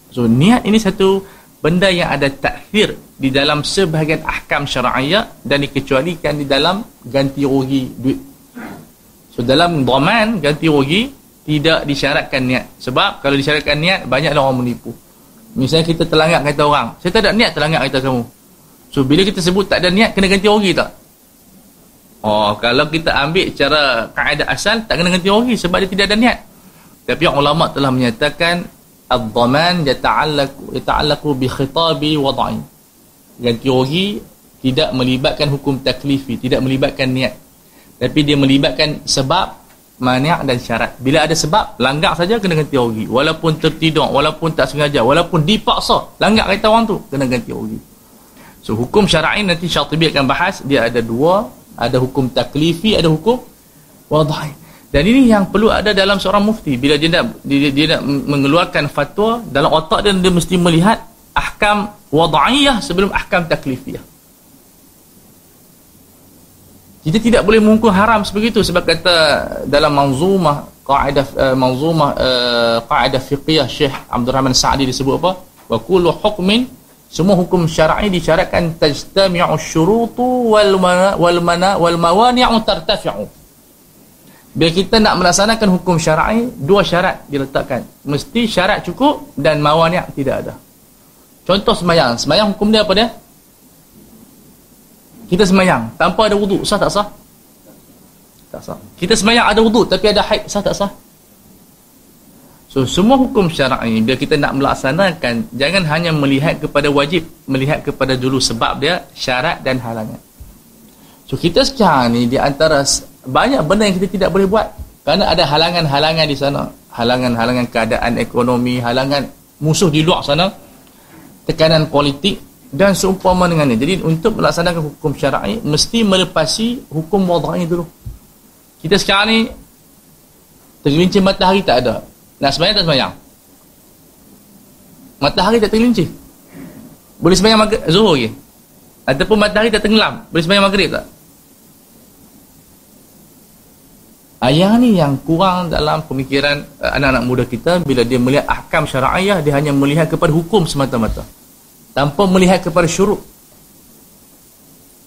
so niat ini satu benda yang ada takhir di dalam sebahagian ahkam syara'iyah dan dikecualikan di dalam ganti rugi duit so dalam dhaman ganti rugi tidak disyaratkan niat sebab kalau disyaratkan niat banyaklah orang menipu misalnya kita terlanggar kata orang saya tak ada niat terlanggar kata kamu So bila kita sebut tak ada niat kena ganti rugi tak? Oh kalau kita ambil cara kaedah asal tak kena ganti rugi sebab dia tidak ada niat. Tapi ulama telah menyatakan ad-dhaman yata'allaqu yata'allaqu bi khitabi wad'i. Ganti rugi tidak melibatkan hukum taklifi, tidak melibatkan niat. Tapi dia melibatkan sebab mani' dan syarat. Bila ada sebab, langgar saja kena ganti rugi. Walaupun tertidur, walaupun tak sengaja, walaupun dipaksa, langgar kata orang tu, kena ganti rugi. So hukum syar'i nanti Syatibi akan bahas dia ada dua, ada hukum taklifi, ada hukum wadai. Dan ini yang perlu ada dalam seorang mufti. Bila dia nak dia, dia nak mengeluarkan fatwa dalam otak dia dia mesti melihat ah, ahkam wada'iyah sebelum ahkam taklifiyah. Kita tidak boleh mengukur haram sebegitu sebab kata dalam manzumah kaedah uh, manzumah uh, kaedah fiqhiyah Syekh Abdul Rahman Sa'di disebut apa? Wa kullu hukmin semua hukum syar'i disyaratkan tajtami'u syurutu wal mana wal mana wal mawani'u tartafi'u bila kita nak melaksanakan hukum syar'i dua syarat diletakkan. Mesti syarat cukup dan mawani' tidak ada. Contoh semayang. Semayang hukum dia apa dia? Kita semayang. Tanpa ada wuduk sah tak sah? Tak sah. Kita semayang ada wuduk tapi ada haid sah tak sah? So semua hukum syar'i bila kita nak melaksanakan jangan hanya melihat kepada wajib melihat kepada dulu sebab dia syarat dan halangan. So kita sekarang ni di antara banyak benda yang kita tidak boleh buat kerana ada halangan-halangan di sana halangan-halangan keadaan ekonomi halangan musuh di luar sana tekanan politik dan seumpama dengannya. Jadi untuk melaksanakan hukum syar'i mesti melepasi hukum wadai dulu. Kita sekarang ni tergelincir matahari tak ada. Nak sembahyang tak sembahyang? Matahari tak tergelincir. Boleh sembahyang maghrib zuhur lagi. Ataupun matahari tak tenggelam, boleh sembahyang maghrib tak? Ayah ni yang kurang dalam pemikiran uh, anak-anak muda kita bila dia melihat ahkam syara'iyah dia hanya melihat kepada hukum semata-mata. Tanpa melihat kepada syuruk.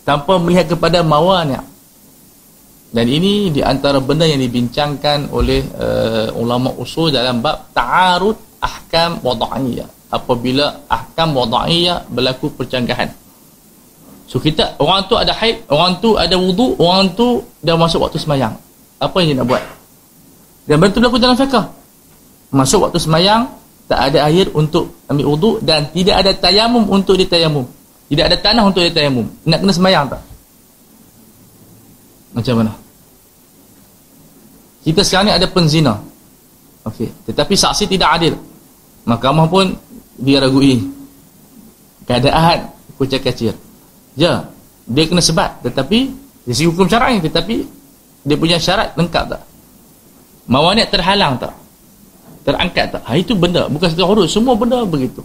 Tanpa melihat kepada mawani' dan ini di antara benda yang dibincangkan oleh uh, ulama usul dalam bab ta'arud ahkam wada'iyah. Apabila ahkam wada'iyah berlaku percanggahan. So kita orang tu ada haid orang tu ada wudu orang tu dah masuk waktu semayang apa yang dia nak buat dan betul berlaku dalam fiqah masuk waktu semayang tak ada air untuk ambil wuduk dan tidak ada tayamum untuk ditayamum. Tidak ada tanah untuk ditayamum. Nak kena semayang tak? Macam mana? Kita sekarang ni ada penzina. Okey, tetapi saksi tidak adil. Mahkamah pun dia ragui. Keadaan kucing kecil. Ya, dia kena sebat tetapi di segi hukum syar'i tetapi dia punya syarat lengkap tak? Mawaniat terhalang tak? terangkat tak? Ha, itu benda, bukan satu huruf, semua benda begitu.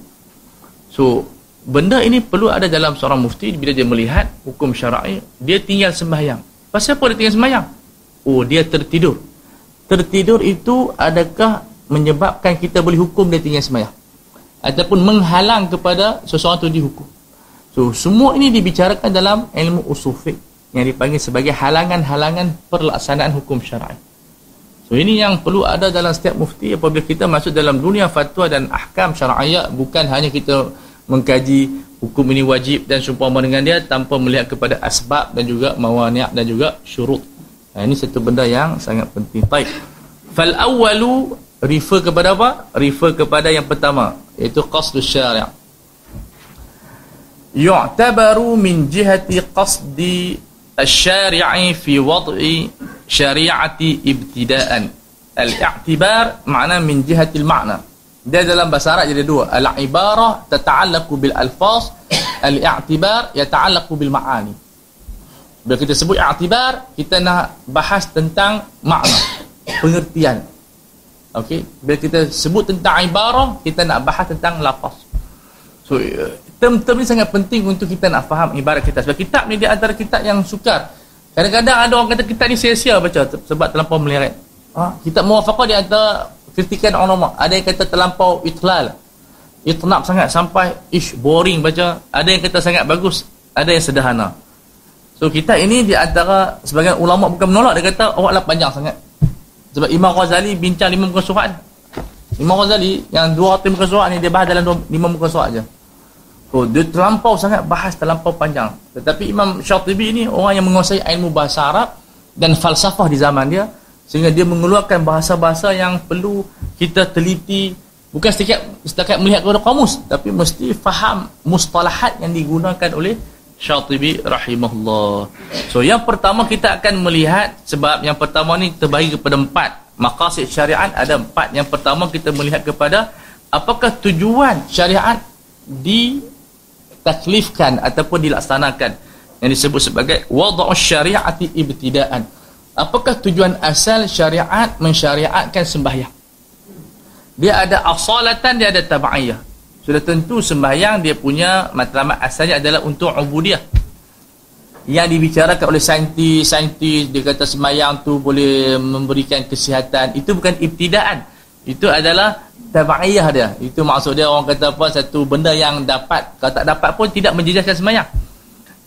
So, benda ini perlu ada dalam seorang mufti bila dia melihat hukum syar'i, dia tinggal sembahyang. Pasal apa dia tinggal sembahyang? Oh, dia tertidur. Tertidur itu adakah menyebabkan kita boleh hukum dia tinggal sembahyang? Ataupun menghalang kepada sesuatu dihukum. So, semua ini dibicarakan dalam ilmu usul fiqh yang dipanggil sebagai halangan-halangan perlaksanaan hukum syar'i. So ini yang perlu ada dalam setiap mufti apabila kita masuk dalam dunia fatwa dan ahkam syar'iyah bukan hanya kita mengkaji hukum ini wajib dan seumpama dengan dia tanpa melihat kepada asbab dan juga mawani' dan juga syurut. Nah, ini satu benda yang sangat penting. Baik. Fal awwalu refer kepada apa? Refer kepada yang pertama iaitu qasdus syari'. Yu'tabaru min jihati qasdi الشارع في وضع شريعة ابتداء الاعتبار معنى من جهة المعنى dia dalam bahasa Arab jadi dua al-ibarah tata'allaqu bil alfaz al-i'tibar yata'allaqu bil ma'ani bila kita sebut i'tibar kita nak bahas tentang makna pengertian okey bila kita sebut tentang ibarah kita nak bahas tentang lafaz so term-term ni sangat penting untuk kita nak faham ibarat kita. Sebab kitab ni dia antara kitab yang sukar. Kadang-kadang ada orang kata kitab ni sia-sia baca sebab terlampau meleret. Ha? kitab muwafaqah dia antara kritikan ulama. Ada yang kata terlampau itlal. Itnab sangat sampai ish boring baca. Ada yang kata sangat bagus. Ada yang sederhana. So kitab ini di antara sebagian ulama bukan menolak dia kata awaklah panjang sangat. Sebab Imam Ghazali bincang lima muka surat. Imam Ghazali yang dua muka surat ni dia bahas dalam lima muka surat je Oh, dia terlampau sangat bahas terlampau panjang. Tetapi Imam Syatibi ini orang yang menguasai ilmu bahasa Arab dan falsafah di zaman dia sehingga dia mengeluarkan bahasa-bahasa yang perlu kita teliti bukan setakat setakat melihat kepada kamus tapi mesti faham mustalahat yang digunakan oleh Syatibi rahimahullah. So yang pertama kita akan melihat sebab yang pertama ni terbagi kepada empat maqasid syariat ada empat. Yang pertama kita melihat kepada apakah tujuan syariat di ditaklifkan ataupun dilaksanakan. Yang disebut sebagai wad'u syariati ibtidaan. Apakah tujuan asal syariat mensyariatkan sembahyang? Dia ada asalatan dia ada tabaiyah sudah tentu sembahyang dia punya matlamat asalnya adalah untuk ubudiah. Yang dibicarakan oleh saintis-saintis dia kata sembahyang tu boleh memberikan kesihatan. Itu bukan ibtidaan. Itu adalah tabaiyah dia. Itu maksud dia orang kata apa? Satu benda yang dapat. Kalau tak dapat pun tidak menjejaskan sembahyang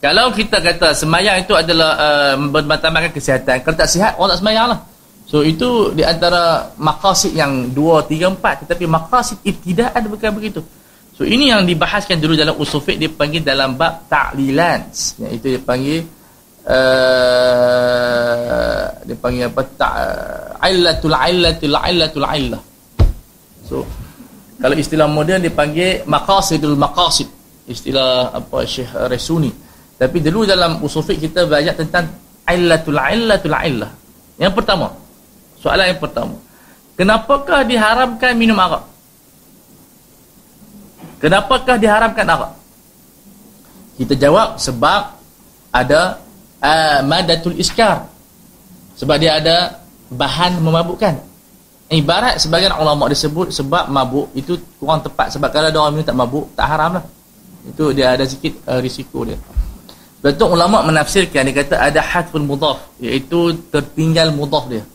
kalau kita kata sembahyang itu adalah uh, bermatlamatkan kesihatan. Kalau tak sihat orang tak sembahyang lah. So itu di antara maqasid yang 2 3 4 tetapi maqasid ibtidaan bukan begitu. So ini yang dibahaskan dulu dalam usul fiqh. Dia panggil dalam bab ta'lilan iaitu dia panggil uh, dia panggil apa ta'illatul illatul illatul illah. So kalau istilah moden dia panggil maqasidul maqasid istilah apa Syekh Resuni. Tapi dulu dalam usul fiqh kita belajar tentang illatul illatul illah. Yang pertama, soalan yang pertama. Kenapakah diharamkan minum arak? Kenapakah diharamkan arak? Kita jawab sebab ada uh, madatul iskar. Sebab dia ada bahan memabukkan. Ibarat sebagian ulama disebut sebab mabuk itu kurang tepat sebab kalau ada orang minum tak mabuk tak haram lah. Itu dia ada sikit uh, risiko dia. Betul ulama menafsirkan dia kata ada hadful mudhaf iaitu tertinggal mudhaf dia.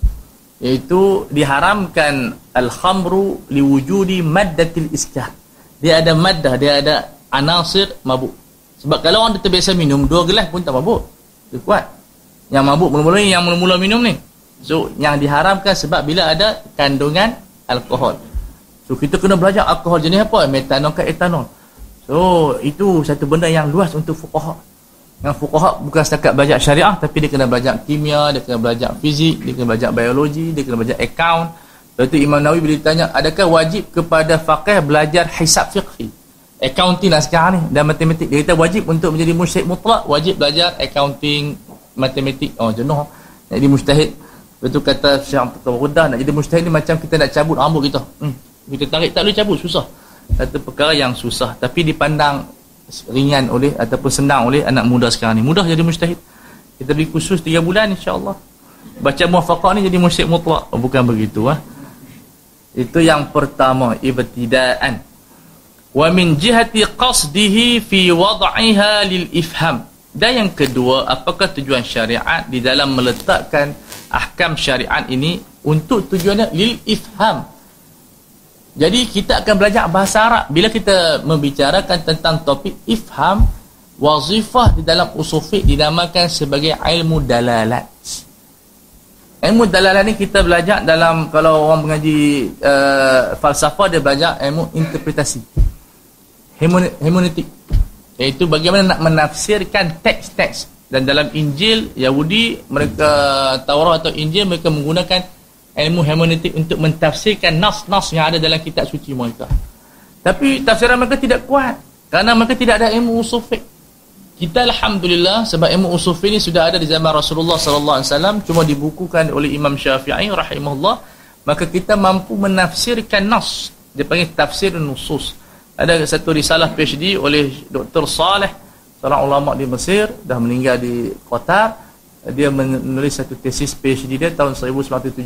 Iaitu diharamkan al-khamru liwujudi maddatil iskar dia ada maddah, dia ada anasir mabuk. Sebab kalau orang terbiasa minum, dua gelas pun tak mabuk. Dia kuat. Yang mabuk mula-mula ni, yang mula-mula minum ni. So, yang diharamkan sebab bila ada kandungan alkohol. So, kita kena belajar alkohol jenis apa? Metanol ke etanol. So, itu satu benda yang luas untuk fukaha. Yang fukaha bukan setakat belajar syariah, tapi dia kena belajar kimia, dia kena belajar fizik, dia kena belajar biologi, dia kena belajar account, Lepas tu Imam Nawawi bila ditanya, adakah wajib kepada faqih belajar hisab fiqhi? Accounting lah sekarang ni dan matematik. Dia kata wajib untuk menjadi mujtahid mutlak, wajib belajar accounting, matematik. Oh, jenuh. Jadi mujtahid. Tu kata Syekh Tawarudah, nak jadi mujtahid ni macam kita nak cabut rambut kita. Hmm. Kita tarik, tak boleh cabut, susah. Satu perkara yang susah. Tapi dipandang ringan oleh ataupun senang oleh anak muda sekarang ni. Mudah jadi mujtahid. Kita beri khusus 3 bulan insya-Allah. Baca muwafaqah ni jadi mujtahid mutlak. Oh, bukan begitu ah. Ha? Itu yang pertama ibtidaan. Wa min jihati qasdihi fi wad'iha lil ifham. Dan yang kedua, apakah tujuan syariat di dalam meletakkan ahkam syariat ini untuk tujuannya lil ifham. Jadi kita akan belajar bahasa Arab bila kita membicarakan tentang topik ifham wazifah di dalam usul fiqh dinamakan sebagai ilmu dalalat. Ilmu dalalah ni kita belajar dalam kalau orang mengaji uh, falsafah dia belajar ilmu interpretasi. Hermeneutik. Iaitu bagaimana nak menafsirkan teks-teks dan dalam Injil Yahudi mereka Taurat atau Injil mereka menggunakan ilmu hermeneutik untuk mentafsirkan nas-nas yang ada dalam kitab suci mereka. Tapi tafsiran mereka tidak kuat kerana mereka tidak ada ilmu usul fiqh. Kita alhamdulillah sebab ilmu usul ini sudah ada di zaman Rasulullah sallallahu alaihi wasallam cuma dibukukan oleh Imam Syafi'i rahimahullah maka kita mampu menafsirkan nas dia panggil tafsir nusus ada satu risalah PhD oleh Dr. Saleh seorang ulama di Mesir dah meninggal di Qatar dia menulis satu tesis PhD dia tahun 1974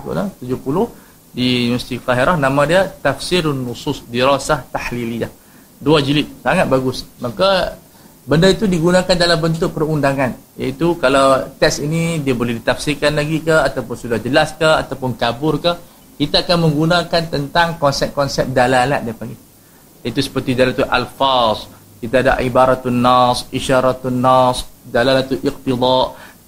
tu lah 70 di Universiti Qahirah nama dia Tafsirun Nusus Dirasah Tahliliyah dua jilid. Sangat bagus. Maka benda itu digunakan dalam bentuk perundangan. Iaitu kalau test ini dia boleh ditafsirkan lagi ke ataupun sudah jelas ke ataupun kabur ke kita akan menggunakan tentang konsep-konsep dalalat dia panggil. Itu seperti dalatul alfaz kita ada ibaratun nas isyaratun nas dalalatul iqtida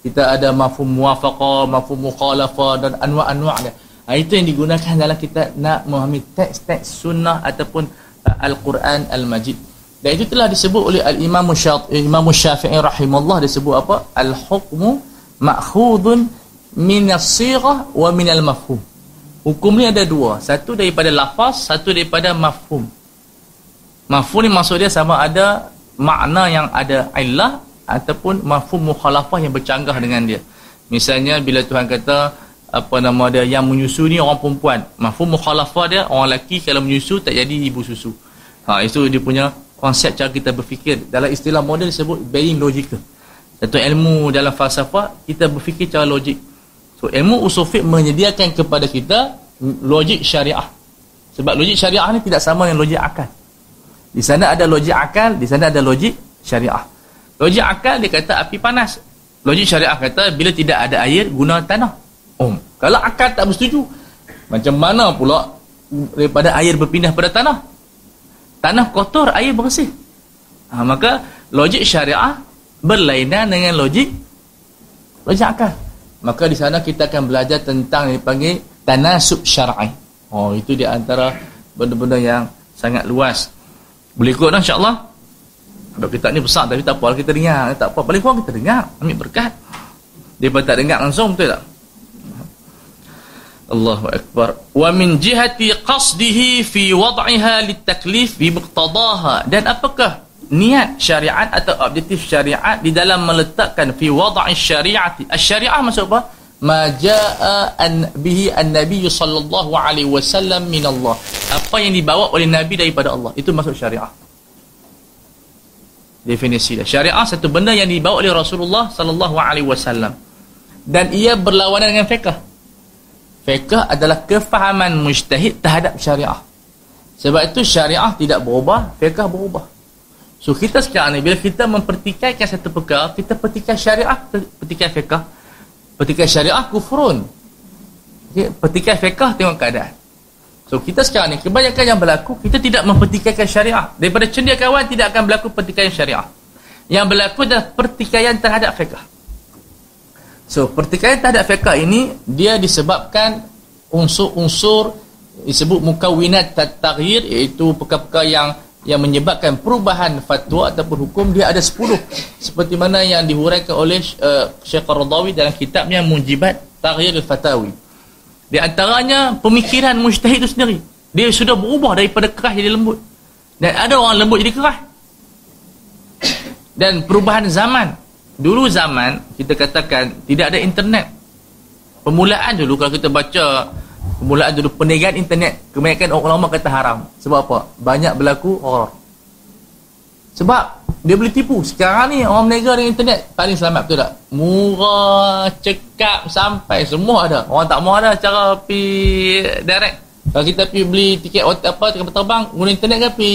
kita ada mafhum muwafaqah mafhum mukhalafah dan anwa'-anwa' dia ha, itu yang digunakan dalam kita nak memahami teks-teks sunnah ataupun uh, al-Quran al-Majid dan itu telah disebut oleh al-Imam Syafi'i Imam Syafi'i rahimahullah disebut apa? Al-hukmu ma'khudun min as-sighah wa min al-mafhum. Hukum ni ada dua. Satu daripada lafaz, satu daripada mafhum. Mafhum ni maksud dia sama ada makna yang ada illah ataupun mafhum mukhalafah yang bercanggah dengan dia. Misalnya bila Tuhan kata apa nama dia yang menyusu ni orang perempuan. Mafhum mukhalafah dia orang lelaki kalau menyusu tak jadi ibu susu. Ha itu dia punya konsep cara kita berfikir dalam istilah moden disebut being logical satu ilmu dalam falsafah kita berfikir cara logik so ilmu usul fiqh menyediakan kepada kita logik syariah sebab logik syariah ni tidak sama dengan logik akal Di sana ada logik akal, di sana ada logik syariah. Logik akal dia kata api panas. Logik syariah kata bila tidak ada air guna tanah. Oh, kalau akal tak bersetuju, macam mana pula daripada air berpindah pada tanah? Tanah kotor, air bersih. Ha, maka logik syariah berlainan dengan logik logik akal. Maka di sana kita akan belajar tentang yang dipanggil tanasub syar'i. Oh, itu di antara benda-benda yang sangat luas. Boleh ikut dah insya-Allah. Sebab kitab ni besar tapi tak apa kita dengar. Tak apa, paling kurang kita dengar. Ambil berkat. Dia tak dengar langsung, betul tak? Allahu Akbar. Wa min jihati qasdihi fi wad'iha litaklif bi muqtadaha. Dan apakah niat syariat atau objektif syariat di dalam meletakkan fi wad'i syariati. Asy-syariah maksud apa? Ma jaa an bihi an-nabiy sallallahu alaihi wasallam min Allah. Apa yang dibawa oleh nabi daripada Allah. Itu maksud syariah definisi dia. Syariah satu benda yang dibawa oleh Rasulullah sallallahu alaihi wasallam. Dan ia berlawanan dengan fiqh. Fiqh adalah kefahaman mujtahid terhadap syariah. Sebab itu syariah tidak berubah, fiqh berubah. So kita sekarang ni bila kita mempertikaikan satu perkara, kita pertikaikan syariah, pertikaikan fiqh. Pertikaikan syariah kufrun. Okay, pertikaikan fiqh tengok keadaan. So kita sekarang ni kebanyakan yang berlaku kita tidak mempertikaikan syariah. Daripada cendekiawan tidak akan berlaku pertikaian syariah. Yang berlaku adalah pertikaian terhadap fiqh. So pertikaian terhadap fiqh ini dia disebabkan unsur-unsur disebut mukawinat taghyir iaitu perkara-perkara yang yang menyebabkan perubahan fatwa ataupun hukum dia ada 10 seperti mana yang dihuraikan oleh uh, Syekh Qaradawi dalam kitabnya Mujibat Taghyir al-Fatawi. Di antaranya pemikiran mujtahid itu sendiri. Dia sudah berubah daripada keras jadi lembut. Dan ada orang lembut jadi keras. Dan perubahan zaman. Dulu zaman kita katakan tidak ada internet. Permulaan dulu kalau kita baca permulaan dulu perniagaan internet kebanyakan orang lama kata haram. Sebab apa? Banyak berlaku horror. Sebab dia boleh tipu. Sekarang ni orang berniaga dengan internet paling selamat betul tak? Murah cekap sampai semua ada. Orang tak mau ada cara pi direct. Kalau kita pergi beli tiket apa tiket terbang guna internet kan pi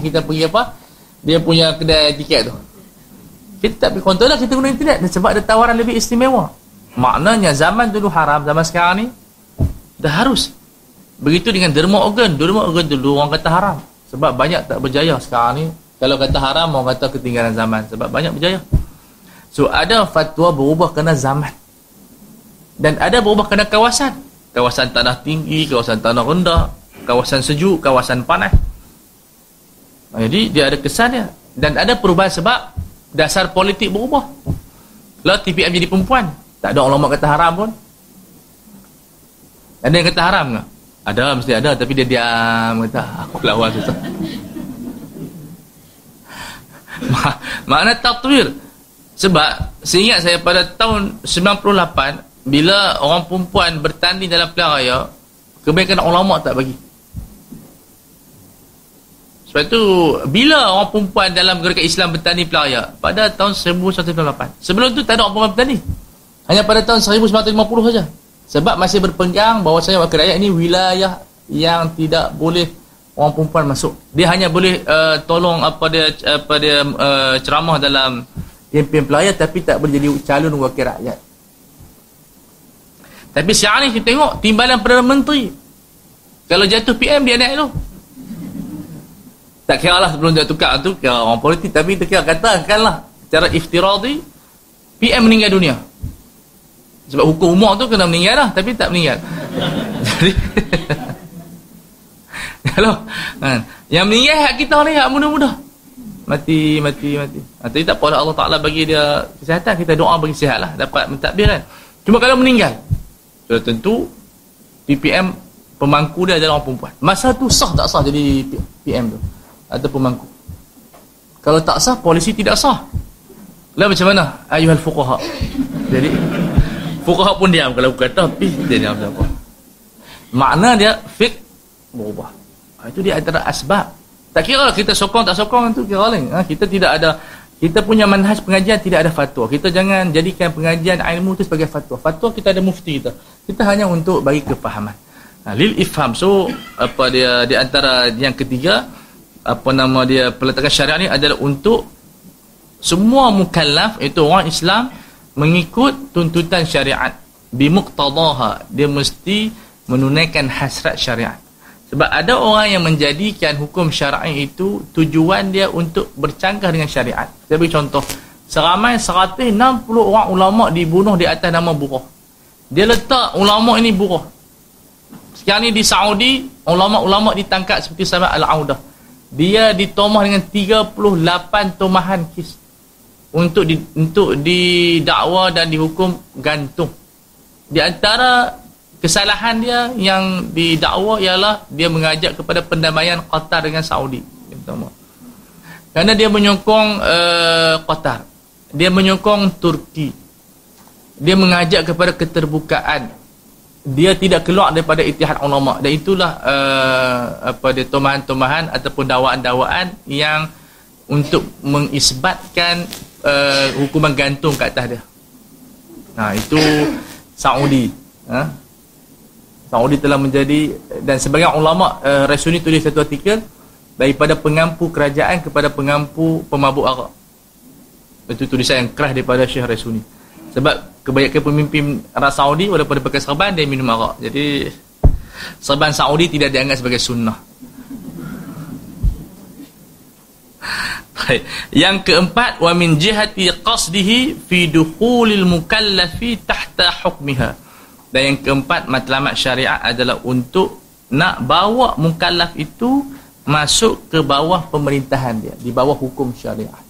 kita pergi apa? Dia punya kedai tiket tu. Kita tak pergi kontrol lah kita guna internet. Sebab ada tawaran lebih istimewa. Maknanya zaman dulu haram zaman sekarang ni dah harus begitu dengan derma organ derma organ dulu orang kata haram sebab banyak tak berjaya sekarang ni kalau kata haram, orang kata ketinggalan zaman. Sebab banyak berjaya. So, ada fatwa berubah kerana zaman. Dan ada berubah kerana kawasan. Kawasan tanah tinggi, kawasan tanah rendah, kawasan sejuk, kawasan panas. Jadi, dia ada kesan dia. Dan ada perubahan sebab dasar politik berubah. Lah TPM jadi perempuan. Tak ada ulama kata haram pun. Ada yang kata haram ke? Ada, mesti ada. Tapi dia diam. Kata, aku lawan susah. Makna tatwir Sebab Seingat saya pada tahun 98 Bila orang perempuan bertanding dalam pilihan raya Kebanyakan ulama tak bagi Sebab itu Bila orang perempuan dalam gerakan Islam bertanding pilihan raya Pada tahun 1998 Sebelum itu tak ada orang perempuan bertanding Hanya pada tahun 1950 saja Sebab masih berpegang bahawa saya wakil rakyat ini Wilayah yang tidak boleh orang perempuan masuk. Dia hanya boleh uh, tolong apa dia apa dia uh, ceramah dalam kempen pelaya tapi tak boleh jadi calon wakil rakyat. Tapi sekarang ni kita tengok timbalan Perdana Menteri. Kalau jatuh PM dia naik tu. Tak kira lah sebelum dia tukar tu kira orang politik. Tapi kita kira katakanlah secara iftiradi PM meninggal dunia sebab hukum umur tu kena meninggal lah tapi tak meninggal jadi Kalau ha, yang meninggal hak kita ni hak mudah-mudah. Mati, mati, mati. Ha, tapi tak apa Allah Ta'ala bagi dia kesihatan. Kita doa bagi sihat lah. Dapat mentadbir kan. Cuma kalau meninggal. Sudah tentu PPM pemangku dia adalah orang perempuan. Masa tu sah tak sah jadi PM tu. Atau pemangku. Kalau tak sah, polisi tidak sah. Lah macam mana? Ayuhal fuqaha. Jadi, fuqaha pun diam. Kalau kata, dia diam siapa. Makna dia, fik berubah. Ha, itu dia antara asbab. Tak kira kita sokong tak sokong itu kira lain. Ha, kita tidak ada kita punya manhaj pengajian tidak ada fatwa. Kita jangan jadikan pengajian ilmu itu sebagai fatwa. Fatwa kita ada mufti kita. Kita hanya untuk bagi kefahaman. Ha, lil ifham. So apa dia di antara yang ketiga apa nama dia peletakan syariat ni adalah untuk semua mukallaf itu orang Islam mengikut tuntutan syariat. Bimuqtadaha dia mesti menunaikan hasrat syariat. Sebab ada orang yang menjadikan hukum syar'i itu tujuan dia untuk bercanggah dengan syariat. Saya beri contoh seramai 160 orang ulama dibunuh di atas nama buruh. Dia letak ulama ini buruh. Sekarang ni di Saudi ulama-ulama ditangkap seperti sahabat Al-Audah. Dia ditomah dengan 38 tomahan kes untuk di, untuk didakwa dan dihukum gantung. Di antara kesalahan dia yang didakwa ialah dia mengajak kepada pendamaian Qatar dengan Saudi. Kerana dia menyokong uh, Qatar. Dia menyokong Turki. Dia mengajak kepada keterbukaan. Dia tidak keluar daripada itihad ulama. Dan itulah uh, apa dia tomahan-tomahan ataupun dakwaan-dakwaan yang untuk mengisbatkan uh, hukuman gantung kat atas dia. Nah, itu Saudi, ha? Saudi telah menjadi dan sebagai ulama uh, Rasuni tulis satu artikel daripada pengampu kerajaan kepada pengampu pemabuk arak. Itu tulisan yang keras daripada Syekh Rasuni. Sebab kebanyakan pemimpin Arab Saudi walaupun pakai serban dia minum arak jadi serban Saudi tidak dianggap sebagai sunnah Baik. Yang keempat wa min jihati qasdihi fi dukhulil mukallafi tahta hukmiha. Dan yang keempat matlamat syariat adalah untuk nak bawa mukallaf itu masuk ke bawah pemerintahan dia, di bawah hukum syariat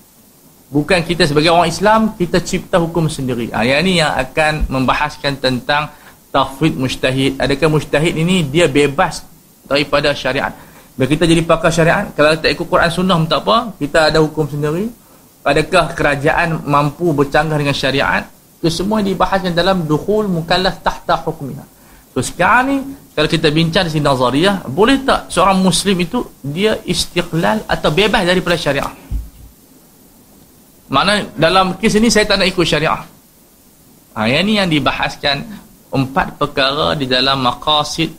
bukan kita sebagai orang Islam kita cipta hukum sendiri ha, yang ini yang akan membahaskan tentang tafwid mustahid adakah mustahid ini dia bebas daripada syariat bila kita jadi pakar syariat kalau tak ikut Quran sunnah tak apa kita ada hukum sendiri adakah kerajaan mampu bercanggah dengan syariat itu semua dibahaskan dalam dukhul mukallaf tahta hukmiha so sekarang ni kalau kita bincang di sini nazariah boleh tak seorang muslim itu dia istiqlal atau bebas daripada syariat mana dalam kes ini saya tak nak ikut syariah. Ha, yang ini yang dibahaskan empat perkara di dalam maqasid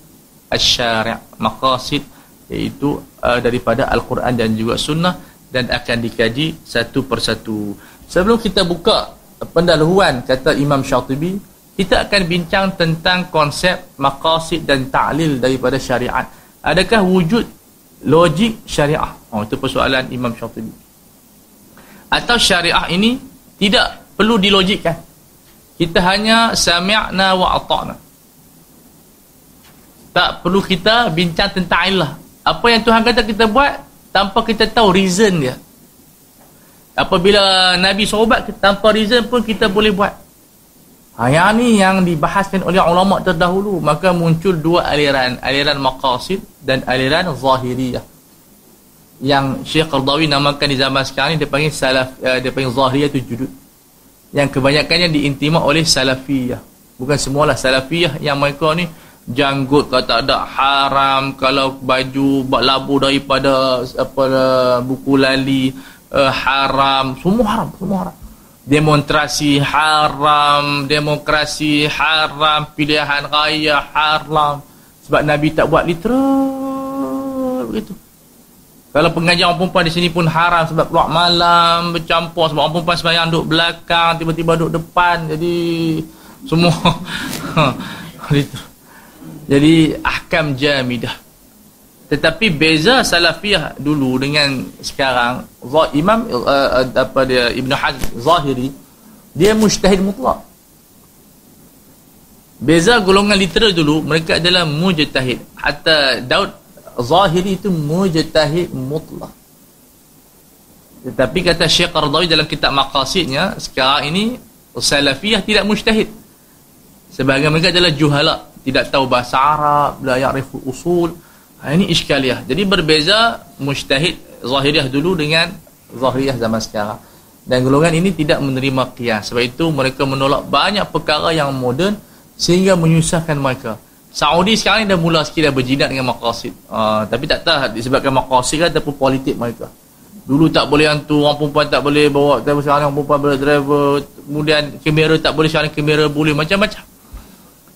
asy-syari'. Maqasid iaitu uh, daripada Al-Quran dan juga sunnah dan akan dikaji satu persatu. Sebelum kita buka pendahuluan kata Imam Syatibi, kita akan bincang tentang konsep maqasid dan ta'lil daripada syariat. Adakah wujud logik syariah? Oh, itu persoalan Imam Syatibi atau syariah ini tidak perlu dilogikkan kita hanya sami'na wa ata'na tak perlu kita bincang tentang ilah apa yang Tuhan kata kita buat tanpa kita tahu reason dia. Apabila Nabi sobat tanpa reason pun kita boleh buat. Ha, yang ni yang dibahaskan oleh ulama terdahulu. Maka muncul dua aliran. Aliran maqasid dan aliran zahiriyah. Yang Syekh Qardawi namakan di zaman sekarang ni dia panggil salaf uh, dia panggil zahiriyah tu judud yang kebanyakannya diintimak oleh salafiyah. Bukan semualah salafiyah yang mereka ni janggut kata ada haram. Kalau baju bak labu daripada apa buku lali uh, haram. Semua haram semua haram. Demonstrasi haram demokrasi haram pilihan raya haram. Sebab nabi tak buat literal begitu. Kalau pengajian orang perempuan di sini pun haram sebab keluar malam bercampur. Sebab orang perempuan sembahyang duduk belakang tiba-tiba duduk depan. Jadi semua itu. Jadi ahkam jamidah. Tetapi beza salafiyah dulu dengan sekarang Imam uh, apa dia Ibn Hazm Zahiri dia mujtahid mutlak. Beza golongan literal dulu mereka adalah mujtahid. Hatta Daud zahiri itu mujtahid mutlak tetapi kata Syekh Qardawi dalam kitab maqasidnya sekarang ini salafiyah tidak mujtahid sebagai mereka adalah juhala tidak tahu bahasa Arab la ya'rifu usul ha, ini iskaliah jadi berbeza mujtahid zahiriyah dulu dengan zahiriyah zaman sekarang dan golongan ini tidak menerima qiyas sebab itu mereka menolak banyak perkara yang moden sehingga menyusahkan mereka Saudi sekarang ni dah mula sikit dah berjidat dengan maqasid. Uh, tapi tak tahu disebabkan maqasid kan ataupun politik mereka. Dulu tak boleh hantu, orang perempuan tak boleh bawa driver sekarang, orang perempuan boleh driver. Kemudian kamera tak boleh sekarang, kamera boleh. Macam-macam.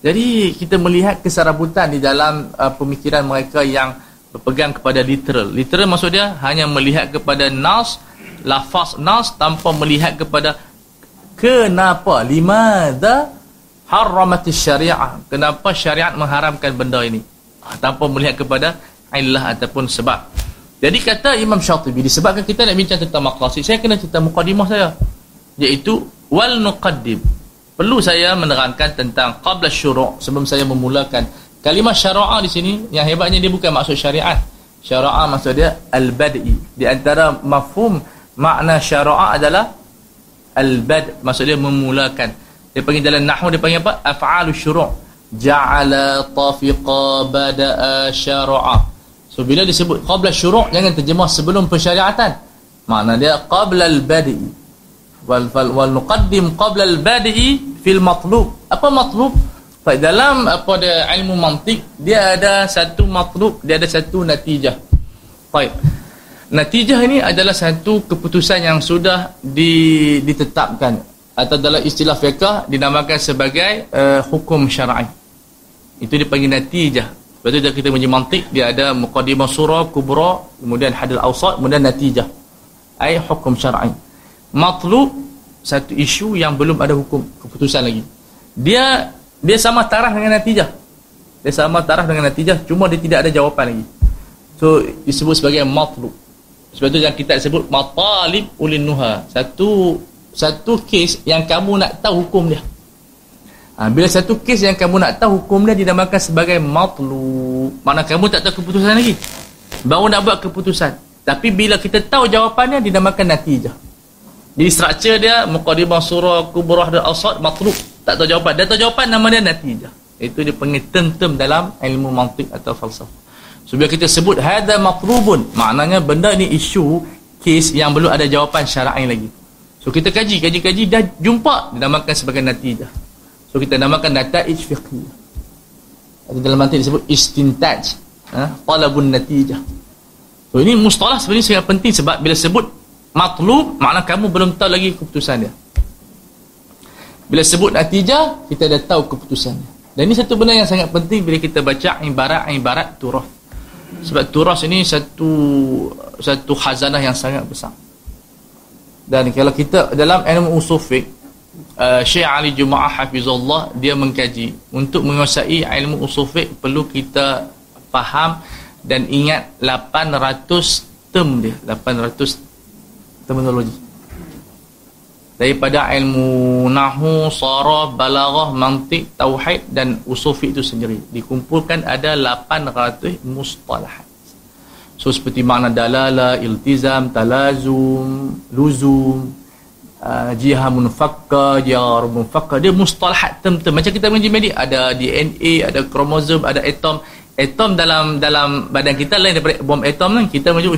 Jadi kita melihat kesarabutan di dalam uh, pemikiran mereka yang berpegang kepada literal. Literal maksud dia hanya melihat kepada nas lafaz nas tanpa melihat kepada kenapa limadha haramatis syariah kenapa syariat mengharamkan benda ini. Ha, tanpa melihat kepada illah ataupun sebab. Jadi kata Imam Syatibi disebabkan kita nak bincang tentang maqasid saya kena cerita mukadimah saya iaitu wal nuqaddim perlu saya menerangkan tentang qabla syuru' sebelum saya memulakan. Kalimah syara'a di sini yang hebatnya dia bukan maksud syariat. Syara'a maksud dia al-bad'i. Di antara mafhum makna syara'a adalah al-bad maksud dia memulakan. Dia panggil dalam nahwu dia panggil apa? Af'alu syuru' ja'ala tafiqa bada'a syara'a so bila disebut qabla syuru' jangan terjemah sebelum pensyariatan makna dia qabla al-bad'i. Wal wal nuqaddim qabla al badi fil matlub. Apa matlub? Dalam apa dia ilmu mantik dia ada satu matlub dia ada satu natijah. Baik. Natijah ini adalah satu keputusan yang sudah di, ditetapkan. Atau dalam istilah fiqah dinamakan sebagai uh, hukum syar'i. Itu dipanggil natijah. Sebab itu kita punya mantik dia ada muqaddimah surah kubra kemudian hadil awsat kemudian natijah. Ai hukum syar'i. Matlub satu isu yang belum ada hukum keputusan lagi. Dia dia sama taraf dengan natijah. Dia sama taraf dengan natijah cuma dia tidak ada jawapan lagi. So disebut sebagai matlub sebab tu yang kita sebut matalib ulin nuha satu satu kes yang kamu nak tahu hukum dia. Ha, bila satu kes yang kamu nak tahu hukum dia dinamakan sebagai matlub mana kamu tak tahu keputusan lagi? Baru nak buat keputusan. Tapi bila kita tahu jawapannya dinamakan natijah jadi struktur dia muqaddimah surah kubrah dan asad matlub. Tak tahu jawapan. Dia tahu jawapan nama dia natijah. Itu dia panggil term-term dalam ilmu mantik atau falsafah. So bila kita sebut hadza matlubun, maknanya benda ni isu kes yang belum ada jawapan syar'i lagi. So kita kaji, kaji, kaji dah jumpa dinamakan sebagai natijah. So kita namakan nataij fiqhiyah. Atau dalam mantik disebut istintaj. Ha? Talabun natijah. So ini mustalah sebenarnya sangat penting sebab bila sebut matlub makna kamu belum tahu lagi keputusan dia. Bila sebut natijah kita dah tahu keputusannya dan ini satu benda yang sangat penting bila kita baca ibarat-ibarat turah sebab turah ini satu satu khazanah yang sangat besar. Dan kalau kita dalam ilmu usul fiqh uh, Syekh Ali Jumaah Hafizullah dia mengkaji. Untuk menguasai ilmu usul fiqh perlu kita faham dan ingat 800 term dia. 800 terminologi. Daripada ilmu nahu, saraf, balaghah, mantik, tauhid dan usul fiqh itu sendiri. Dikumpulkan ada 800 mustalahat. So seperti makna dalala, iltizam, talazum luzum uh, jiha munfakka, jar munfakka dia mustalahat term-term. Macam kita mengaji medik ada DNA, ada kromosom, ada atom. Atom dalam dalam badan kita lain daripada bom atom kan kita mengaji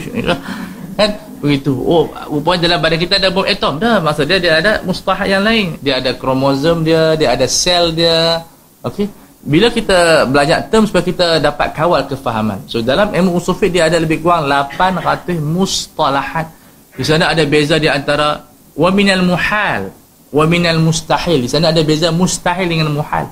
kan? Begitu. Oh rupanya dalam badan kita ada bom atom dah maksud dia dia ada mustahak yang lain. Dia ada kromosom dia dia ada sel dia. Okey? Bila kita belajar term supaya kita dapat kawal kefahaman. So dalam ilmu usul fiqh dia ada lebih kurang 800 mustalahat. Di sana ada beza di antara wa minal muhal wa minal mustahil. Di sana ada beza mustahil dengan muhal.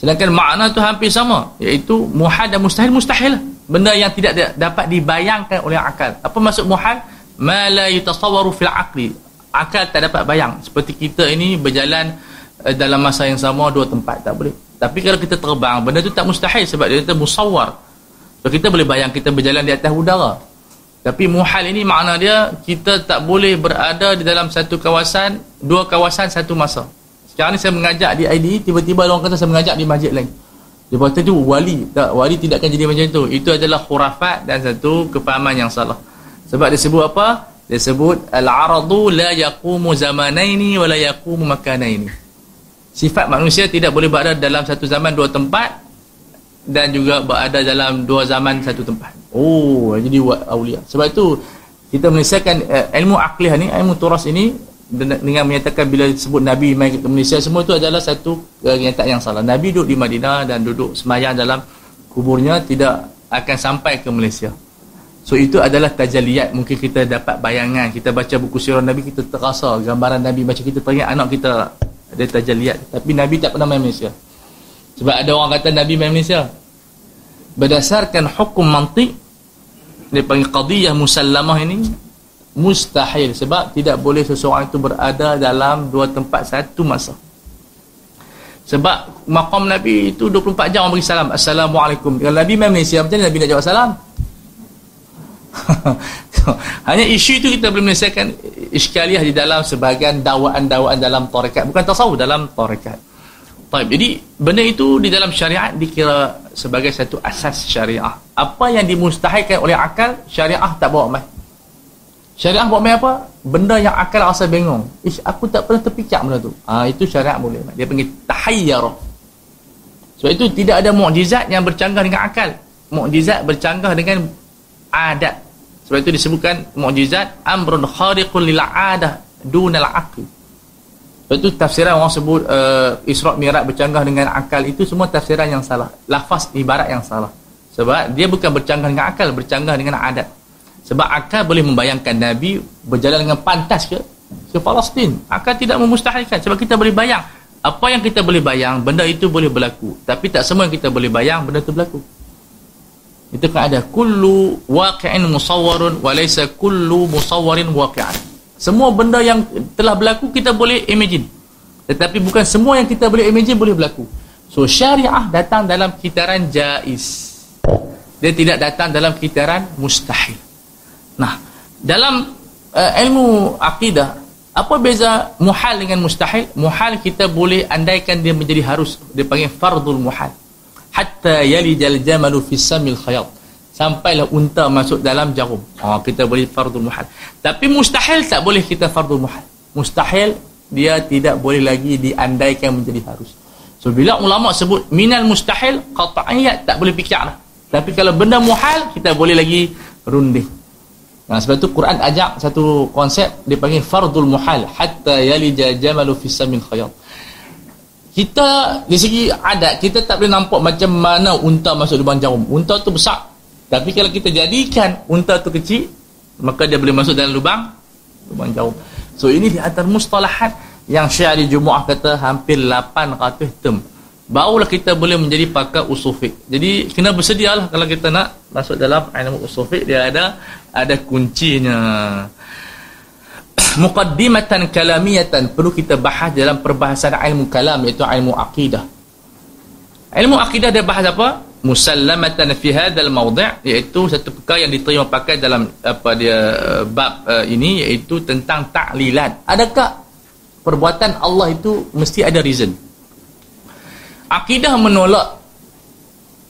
Sedangkan makna tu hampir sama iaitu muhal dan mustahil mustahil. lah benda yang tidak dapat dibayangkan oleh akal. Apa maksud muhal? Ma la yatasawwaru fil aqli. Akal tak dapat bayang. Seperti kita ini berjalan uh, dalam masa yang sama dua tempat tak boleh. Tapi kalau kita terbang benda tu tak mustahil sebab dia itu musawwar. So kita boleh bayang kita berjalan di atas udara. Tapi muhal ini makna dia kita tak boleh berada di dalam satu kawasan dua kawasan satu masa. Sekarang ni saya mengajak di ID tiba-tiba orang kata saya mengajak di masjid lain dia kata tu wali tak wali tidak akan jadi macam itu itu adalah khurafat dan satu kepahaman yang salah. Sebab dia sebut apa? Dia sebut al-aradu la yaqumu zamanaini wa la yaqumu makanaini. Sifat manusia tidak boleh berada dalam satu zaman dua tempat dan juga berada dalam dua zaman satu tempat. Oh jadi awliya sebab itu kita menyelesaikan uh, ilmu aklih ni ilmu turas ini dengan menyatakan bila disebut Nabi mai ke Malaysia semua itu adalah satu kenyataan yang salah. Nabi duduk di Madinah dan duduk semayang dalam kuburnya tidak akan sampai ke Malaysia. So itu adalah tajaliyat. Mungkin kita dapat bayangan. Kita baca buku sirah Nabi kita terasa gambaran Nabi macam kita teringat anak kita ada tajaliyat. Tapi Nabi tak pernah main Malaysia. Sebab ada orang kata Nabi main Malaysia. berdasarkan hukum mantik dia panggil qadiyah musallamah ini mustahil sebab tidak boleh seseorang itu berada dalam dua tempat satu masa. Sebab maqam Nabi itu 24 jam bagi salam. Assalamualaikum. Kalau Nabi main Malaysia macam mana Nabi nak jawab salam? Hanya isu itu kita boleh menyelesaikan iskaliah di dalam sebahagian dakwaan-dakwaan dalam tarekat bukan tasawuf dalam tarekat Baik, jadi benda itu di dalam syariat dikira sebagai satu asas syariah. Apa yang dimustahilkan oleh akal, syariah tak bawa mai. Syariah bawa mai apa? Benda yang akal rasa bingung. Ish, aku tak pernah terfikir benda tu. Ah ha, itu syariat boleh. Dia panggil tahayyar. Sebab itu tidak ada mukjizat yang bercanggah dengan akal. Mukjizat bercanggah dengan adat. Sebab itu disebutkan mukjizat amrun khariqun lil 'adah dunal aql. Lepas tu tafsiran orang sebut uh, Isra' Mi'raj bercanggah dengan akal itu semua tafsiran yang salah. Lafaz ibarat yang salah. Sebab dia bukan bercanggah dengan akal, bercanggah dengan adat. Sebab akal boleh membayangkan Nabi berjalan dengan pantas ke ke Palestin. Akal tidak memustahilkan sebab kita boleh bayang apa yang kita boleh bayang, benda itu boleh berlaku. Tapi tak semua yang kita boleh bayang, benda itu berlaku. Itu kan ada kullu waqi'in musawwarun wa laysa kullu musawwarin waqi'an. Semua benda yang telah berlaku kita boleh imagine. Tetapi bukan semua yang kita boleh imagine boleh berlaku. So syariah datang dalam kitaran jaiz. Dia tidak datang dalam kitaran mustahil. Nah, dalam uh, ilmu akidah apa beza muhal dengan mustahil? Muhal kita boleh andaikan dia menjadi harus. Dia panggil fardul muhal. Hatta yalijal jamalu fi samil khayat sampailah unta masuk dalam jarum. Ha, kita boleh fardul muhal. Tapi mustahil tak boleh kita fardul muhal. Mustahil dia tidak boleh lagi diandaikan menjadi harus. So bila ulama sebut minal mustahil qat'iyat tak boleh fikirlah. Tapi kalau benda muhal kita boleh lagi runding. Nah, sebab tu Quran ajak satu konsep dia panggil fardul muhal hatta yalija jamalu fi samil khayat. Kita di segi adat kita tak boleh nampak macam mana unta masuk lubang jarum. Unta tu besar tapi kalau kita jadikan unta tu kecil, maka dia boleh masuk dalam lubang lubang jauh. So ini di antara mustalahat yang Syekh Jumu'ah kata hampir 800 term. Barulah kita boleh menjadi pakar usul Jadi kena bersedialah kalau kita nak masuk dalam ilmu usul dia ada ada kuncinya. Muqaddimatan kalamiyatan perlu kita bahas dalam perbahasan ilmu kalam iaitu ilmu akidah. Ilmu akidah dia bahas apa? musallamatan fi hadzal mawdi' iaitu satu perkara yang diterima pakai dalam apa dia uh, bab uh, ini iaitu tentang ta'lilat adakah perbuatan Allah itu mesti ada reason akidah menolak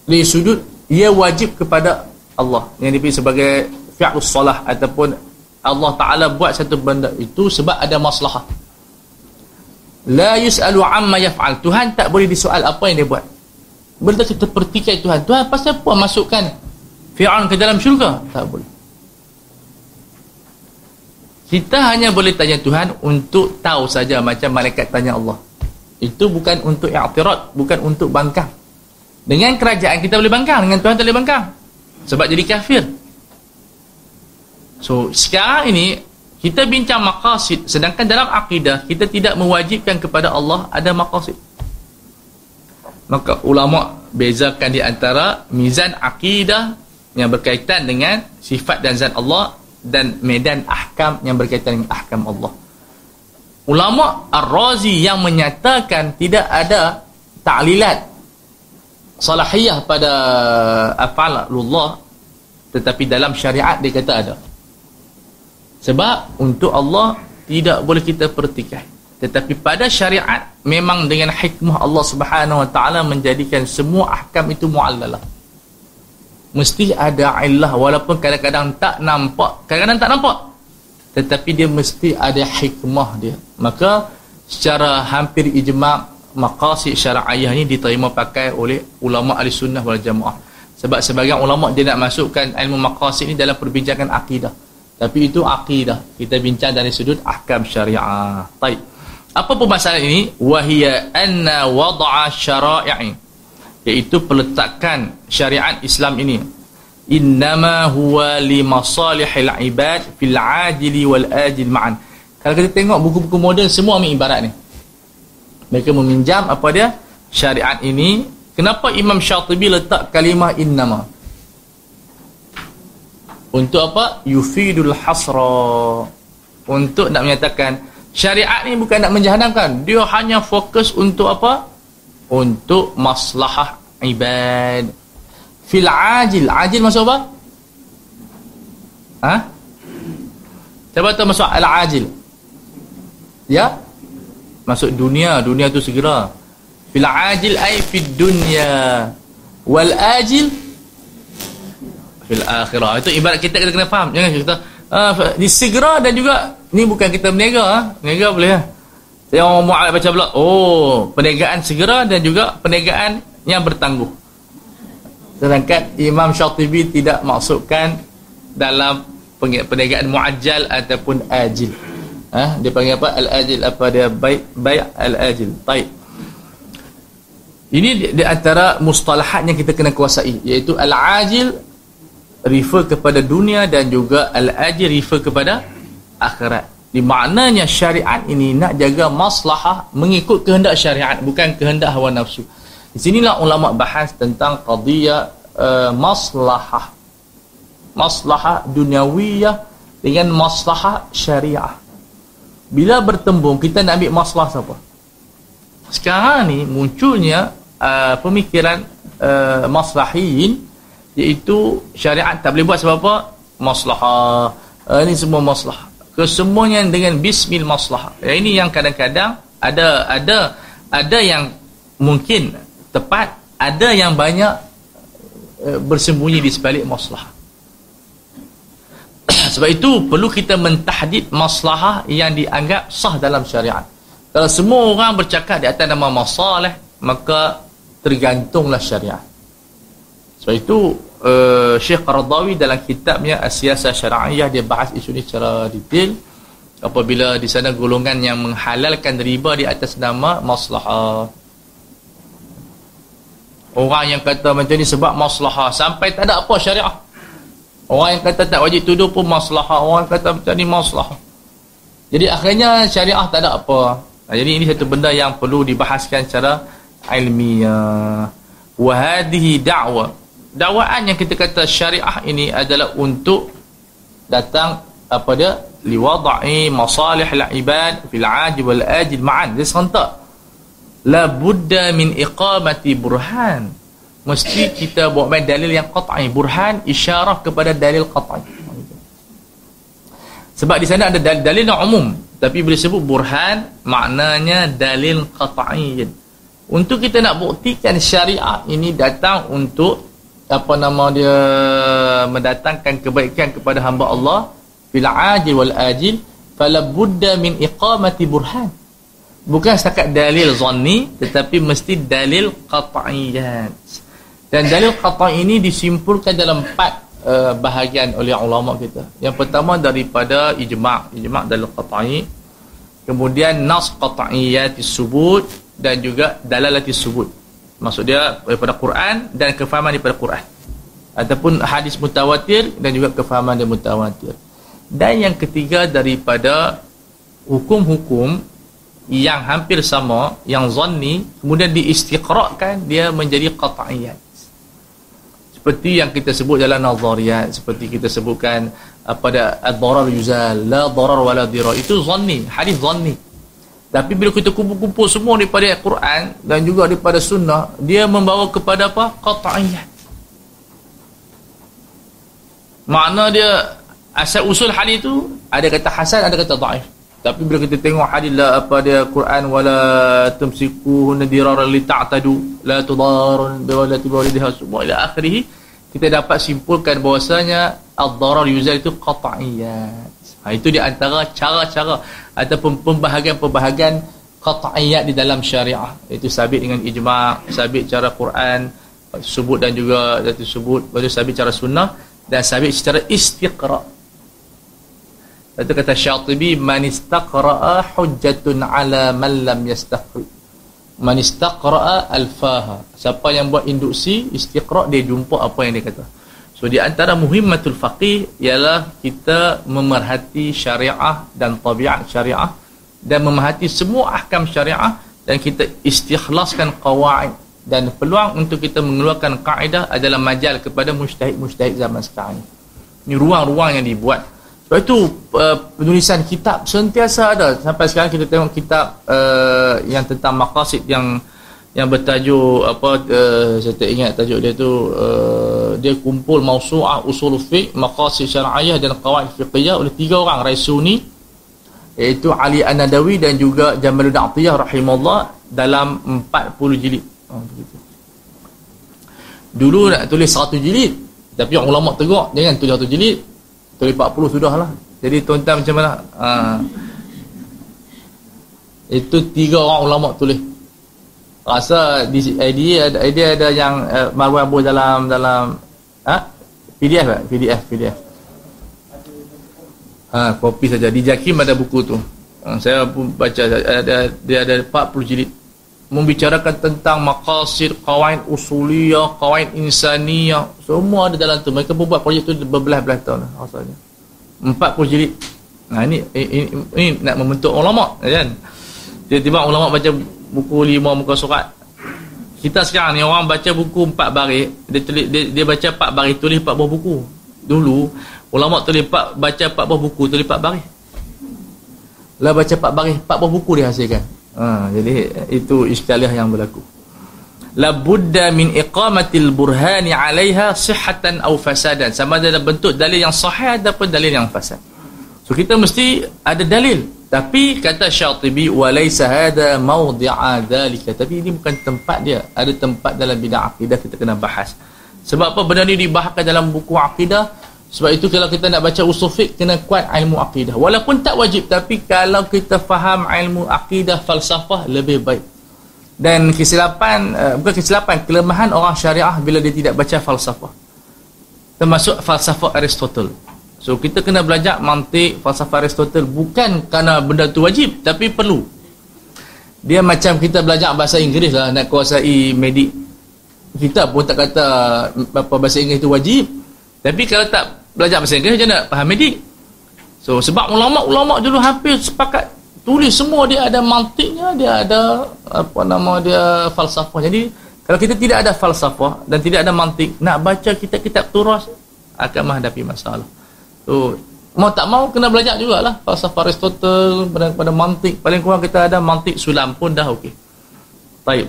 dari sudut ia wajib kepada Allah. Yang dipilih sebagai fi'lus salah ataupun Allah Ta'ala buat satu benda itu sebab ada masalah la yus'alu amma yaf'al. Tuhan tak boleh disoal apa yang dia buat. Bila kita pertikai Tuhan. Tuhan pasal apa masukkan Fir'aun ke dalam syurga? Tak boleh. Kita hanya boleh tanya Tuhan Untuk tahu saja macam malaikat tanya Allah Itu bukan untuk i'tirat Bukan untuk bangkang. Dengan kerajaan kita boleh bangkang Dengan Tuhan tak boleh bangkang. Sebab jadi kafir. So sekarang ini Kita bincang maqasid Sedangkan dalam akidah Kita tidak mewajibkan kepada Allah Ada maqasid. Maka ulama bezakan di antara mizan akidah yang berkaitan dengan sifat dan zat Allah dan medan ahkam yang berkaitan dengan ahkam Allah ulama ar-razi yang menyatakan tidak ada ta'lilat salahiyah pada af'alullah tetapi dalam syariat dia kata ada sebab untuk Allah tidak boleh kita pertikai tetapi pada syariat memang dengan hikmah Allah Subhanahu wa taala menjadikan semua ahkam itu muallalah. Mesti ada illah walaupun kadang-kadang tak nampak, kadang-kadang tak nampak. Tetapi dia mesti ada hikmah dia. Maka secara hampir ijma' maqasid syar'iyah ini diterima pakai oleh ulama ahli sunnah wal jamaah. Sebab sebagian ulama dia nak masukkan ilmu maqasid ini dalam perbincangan akidah. Tapi itu akidah. Kita bincang dari sudut ahkam syariah. Baik. Apa permasalahan ini? Wahia anna wada'a syara'i iaitu peletakan syariat Islam ini innama huwa li masalihil ibad fil ajili wal ajil ma'an. Kalau kita tengok buku-buku moden semua ambil ibarat ni. Mereka meminjam apa dia? Syariat ini. Kenapa Imam Syatibi letak kalimah innama? Untuk apa? Yufidul hasra. Untuk nak menyatakan syariat ni bukan nak menjahannamkan dia hanya fokus untuk apa? Untuk maslahah ibad fil ajil ajil maksud apa ha Siapa tahu masuk al-ajil? Ya? Masuk dunia, dunia tu segera. Fil ajil ay fid dunya. Wal ajil fil akhirah. Itu ibarat kita kita kena faham. Jangan kita uh, di segera dan juga ni bukan kita berniaga ha? Berniaga boleh ha? Saya orang mu'alib baca pula. Oh, perniagaan segera dan juga perniagaan yang bertangguh. Sedangkan Imam Syatibi tidak maksudkan dalam perniagaan muajjal ataupun ajil. Ha? Dia panggil apa? Al-ajil apa dia? Bai' bai' al-ajil. Baik. Ini di, di antara mustalahat yang kita kena kuasai iaitu al-ajil refer kepada dunia dan juga al-ajil refer kepada akhirat. Di maknanya syariat ini nak jaga maslahah mengikut kehendak syariat bukan kehendak hawa nafsu. Di sinilah ulama bahas tentang qadiyah uh, maslahah maslahah duniawiyah dengan maslahah syariah. Bila bertembung kita nak ambil masalah siapa? Sekarang ni munculnya uh, pemikiran uh, maslahin iaitu syariat tak boleh buat sebab apa? Maslahah. Uh, ini semua maslahah. Kesemuanya dengan bismil maslahah. Yang ini yang kadang-kadang ada ada ada yang mungkin tepat, ada yang banyak uh, bersembunyi di sebalik maslahah. Sebab itu perlu kita mentahdid maslahah yang dianggap sah dalam syariat. Kalau semua orang bercakap di atas nama masalah, maka tergantunglah syariat. Sebab itu uh, Syekh Qaradawi dalam kitabnya Asyasa Syara'iyah dia bahas isu ini secara detail. Apabila di sana golongan yang menghalalkan riba di atas nama maslahah. Orang yang kata macam ni sebab maslahah sampai tak ada apa syariah. Orang yang kata tak wajib tuduh pun maslahah. Orang kata macam ni maslahah. Jadi akhirnya syariah tak ada apa. Jadi ini satu benda yang perlu dibahaskan secara ilmiah. Wahadihi da'wah. Dakwaan yang kita kata syariah ini adalah untuk datang apa dia? Liwada'i masalih al-ibad fil ajib wal-ajil ma'an. Dia serentak. La budda min iqamati burhan. Mesti kita buat main dalil yang qat'i. Burhan isyarah kepada dalil qat'i. Sebab di sana ada dalil, dalil yang umum. Tapi bila sebut burhan maknanya dalil qat'i. Untuk kita nak buktikan syariah ini datang untuk apa nama dia mendatangkan kebaikan kepada hamba Allah fil ajil wal ajil fala budda min iqamati burhan bukan setakat dalil zanni tetapi mesti dalil qat'iyat dan dalil qata' ini disimpulkan dalam empat uh, bahagian oleh ulama kita. Yang pertama daripada ijma', ijma' dalil qata'i. Kemudian nas qata'iyatis subut dan juga dalalatis subut. Maksud dia daripada Quran dan kefahaman daripada Quran. Ataupun hadis mutawatir dan juga kefahaman dia mutawatir. Dan yang ketiga daripada hukum-hukum yang hampir sama, yang zanni, kemudian diistiqra'kan dia menjadi qata'iyat seperti yang kita sebut dalam nazariyat seperti kita sebutkan pada ad-darar yuzal la darar wala dirar itu zanni hadis zanni. Tapi bila kita kumpul-kumpul semua daripada Al-Quran dan juga daripada sunnah dia membawa kepada apa? Qat'iyat. Makna dia asal usul hadis itu ada kata hasan ada kata dhaif tapi bila kita tengok hadis la apa dia Quran wala tumsiku nadirar li ta'tadu la tudar bi wala tibawliha semua ila akhirih kita dapat simpulkan bahwasanya ad-darar yuzal itu qat'iyat. Ha, itu di antara cara-cara ataupun pembahagian-pembahagian qat'iyat di dalam syariah. Itu sabit dengan ijma', sabit cara Quran, sebut dan juga jatuh sebut, baru sabit cara sunnah dan sabit secara istiqra' Itu kata Syatibi man istaqra'a hujjatun ala man lam yastaqri. Man istaqra'a alfaha. Siapa yang buat induksi istiqra' dia jumpa apa yang dia kata. So di antara muhimmatul faqih ialah kita memerhati syariah dan tabiat syariah dan memerhati semua ahkam syariah dan kita istikhlaskan qawaid dan peluang untuk kita mengeluarkan kaedah adalah majal kepada mujtahid-mujtahid zaman sekarang ni. Ini ruang-ruang yang dibuat. Sebab itu uh, penulisan kitab sentiasa ada. Sampai sekarang kita tengok kitab uh, yang tentang maqasid yang yang bertajuk apa uh, saya tak ingat tajuk dia tu uh, dia kumpul mausu'ah usul fiqh maqasid syar'iyyah dan qawaid fiqhiyah oleh tiga orang Raisuni iaitu Ali An-Nadawi dan juga Jamaluddin Atiyah rahimahullah dalam 40 jilid. Oh, dulu nak tulis 100 jilid tapi ulama tegur jangan tulis 100 jilid tulis 40 sudah lah. Jadi tuan-tuan macam mana? Ha. itu tiga orang ulama tulis. Rasa di idea ada idea ada yang uh, Marwan Abu dalam dalam ha? PDF tak? PDF PDF ha, kopi saja. Di Jakim ada buku tu. Ha, saya pun baca ada dia ada 40 jilid membicarakan tentang maqasid qawaid usuliyah qawaid insaniyah. Semua ada dalam tu. Mereka buat projek tu berbelah-belah tahun rasanya 40 jilid. Nah ini, ini, ini, nak membentuk ulama kan? Tiba-tiba ulama baca buku lima muka surat. Kita sekarang ni orang baca buku empat baris dia tulis dia, dia baca empat baris tulis empat buah buku. Dulu Ulama tulis empat, baca empat buah buku, tulis empat baris. Lah baca empat baris, empat buah buku dia hasilkan. Ha, jadi itu istilah yang berlaku. La budda min iqamatil burhani 'alaiha sihhatan aw fasadan. Sama ada bentuk dalil yang sahih ataupun dalil yang fasad. So kita mesti ada dalil. Tapi kata Syatibi walaysa hada mawdi'a dhalika. Tapi ini bukan tempat dia. Ada tempat dalam bidang akidah kita kena bahas. Sebab apa benda ni dibahaskan dalam buku akidah? Sebab itu kalau kita nak baca usul fiqh kena kuat ilmu akidah. Walaupun tak wajib tapi kalau kita faham ilmu akidah falsafah lebih baik. Dan kesilapan uh, bukan kesilapan kelemahan orang syariah bila dia tidak baca falsafah. Termasuk falsafah Aristotle. So kita kena belajar mantik falsafah Aristotle bukan kerana benda tu wajib tapi perlu. Dia macam kita belajar bahasa Inggeris lah nak kuasai medik. Kita pun tak kata apa bahasa Inggeris itu wajib. Tapi kalau tak belajar bahasa Inggeris macam nak faham medik so sebab ulama-ulama dulu hampir sepakat tulis semua dia ada mantiknya dia ada apa nama dia falsafah. Jadi kalau kita tidak ada falsafah dan tidak ada mantik nak baca kitab-kitab turas akan menghadapi masalah. So mau tak mau kena belajar jugalah falsafah Aristotle pada, mantik. Paling kurang kita ada mantik sulam pun dah okey. Baik.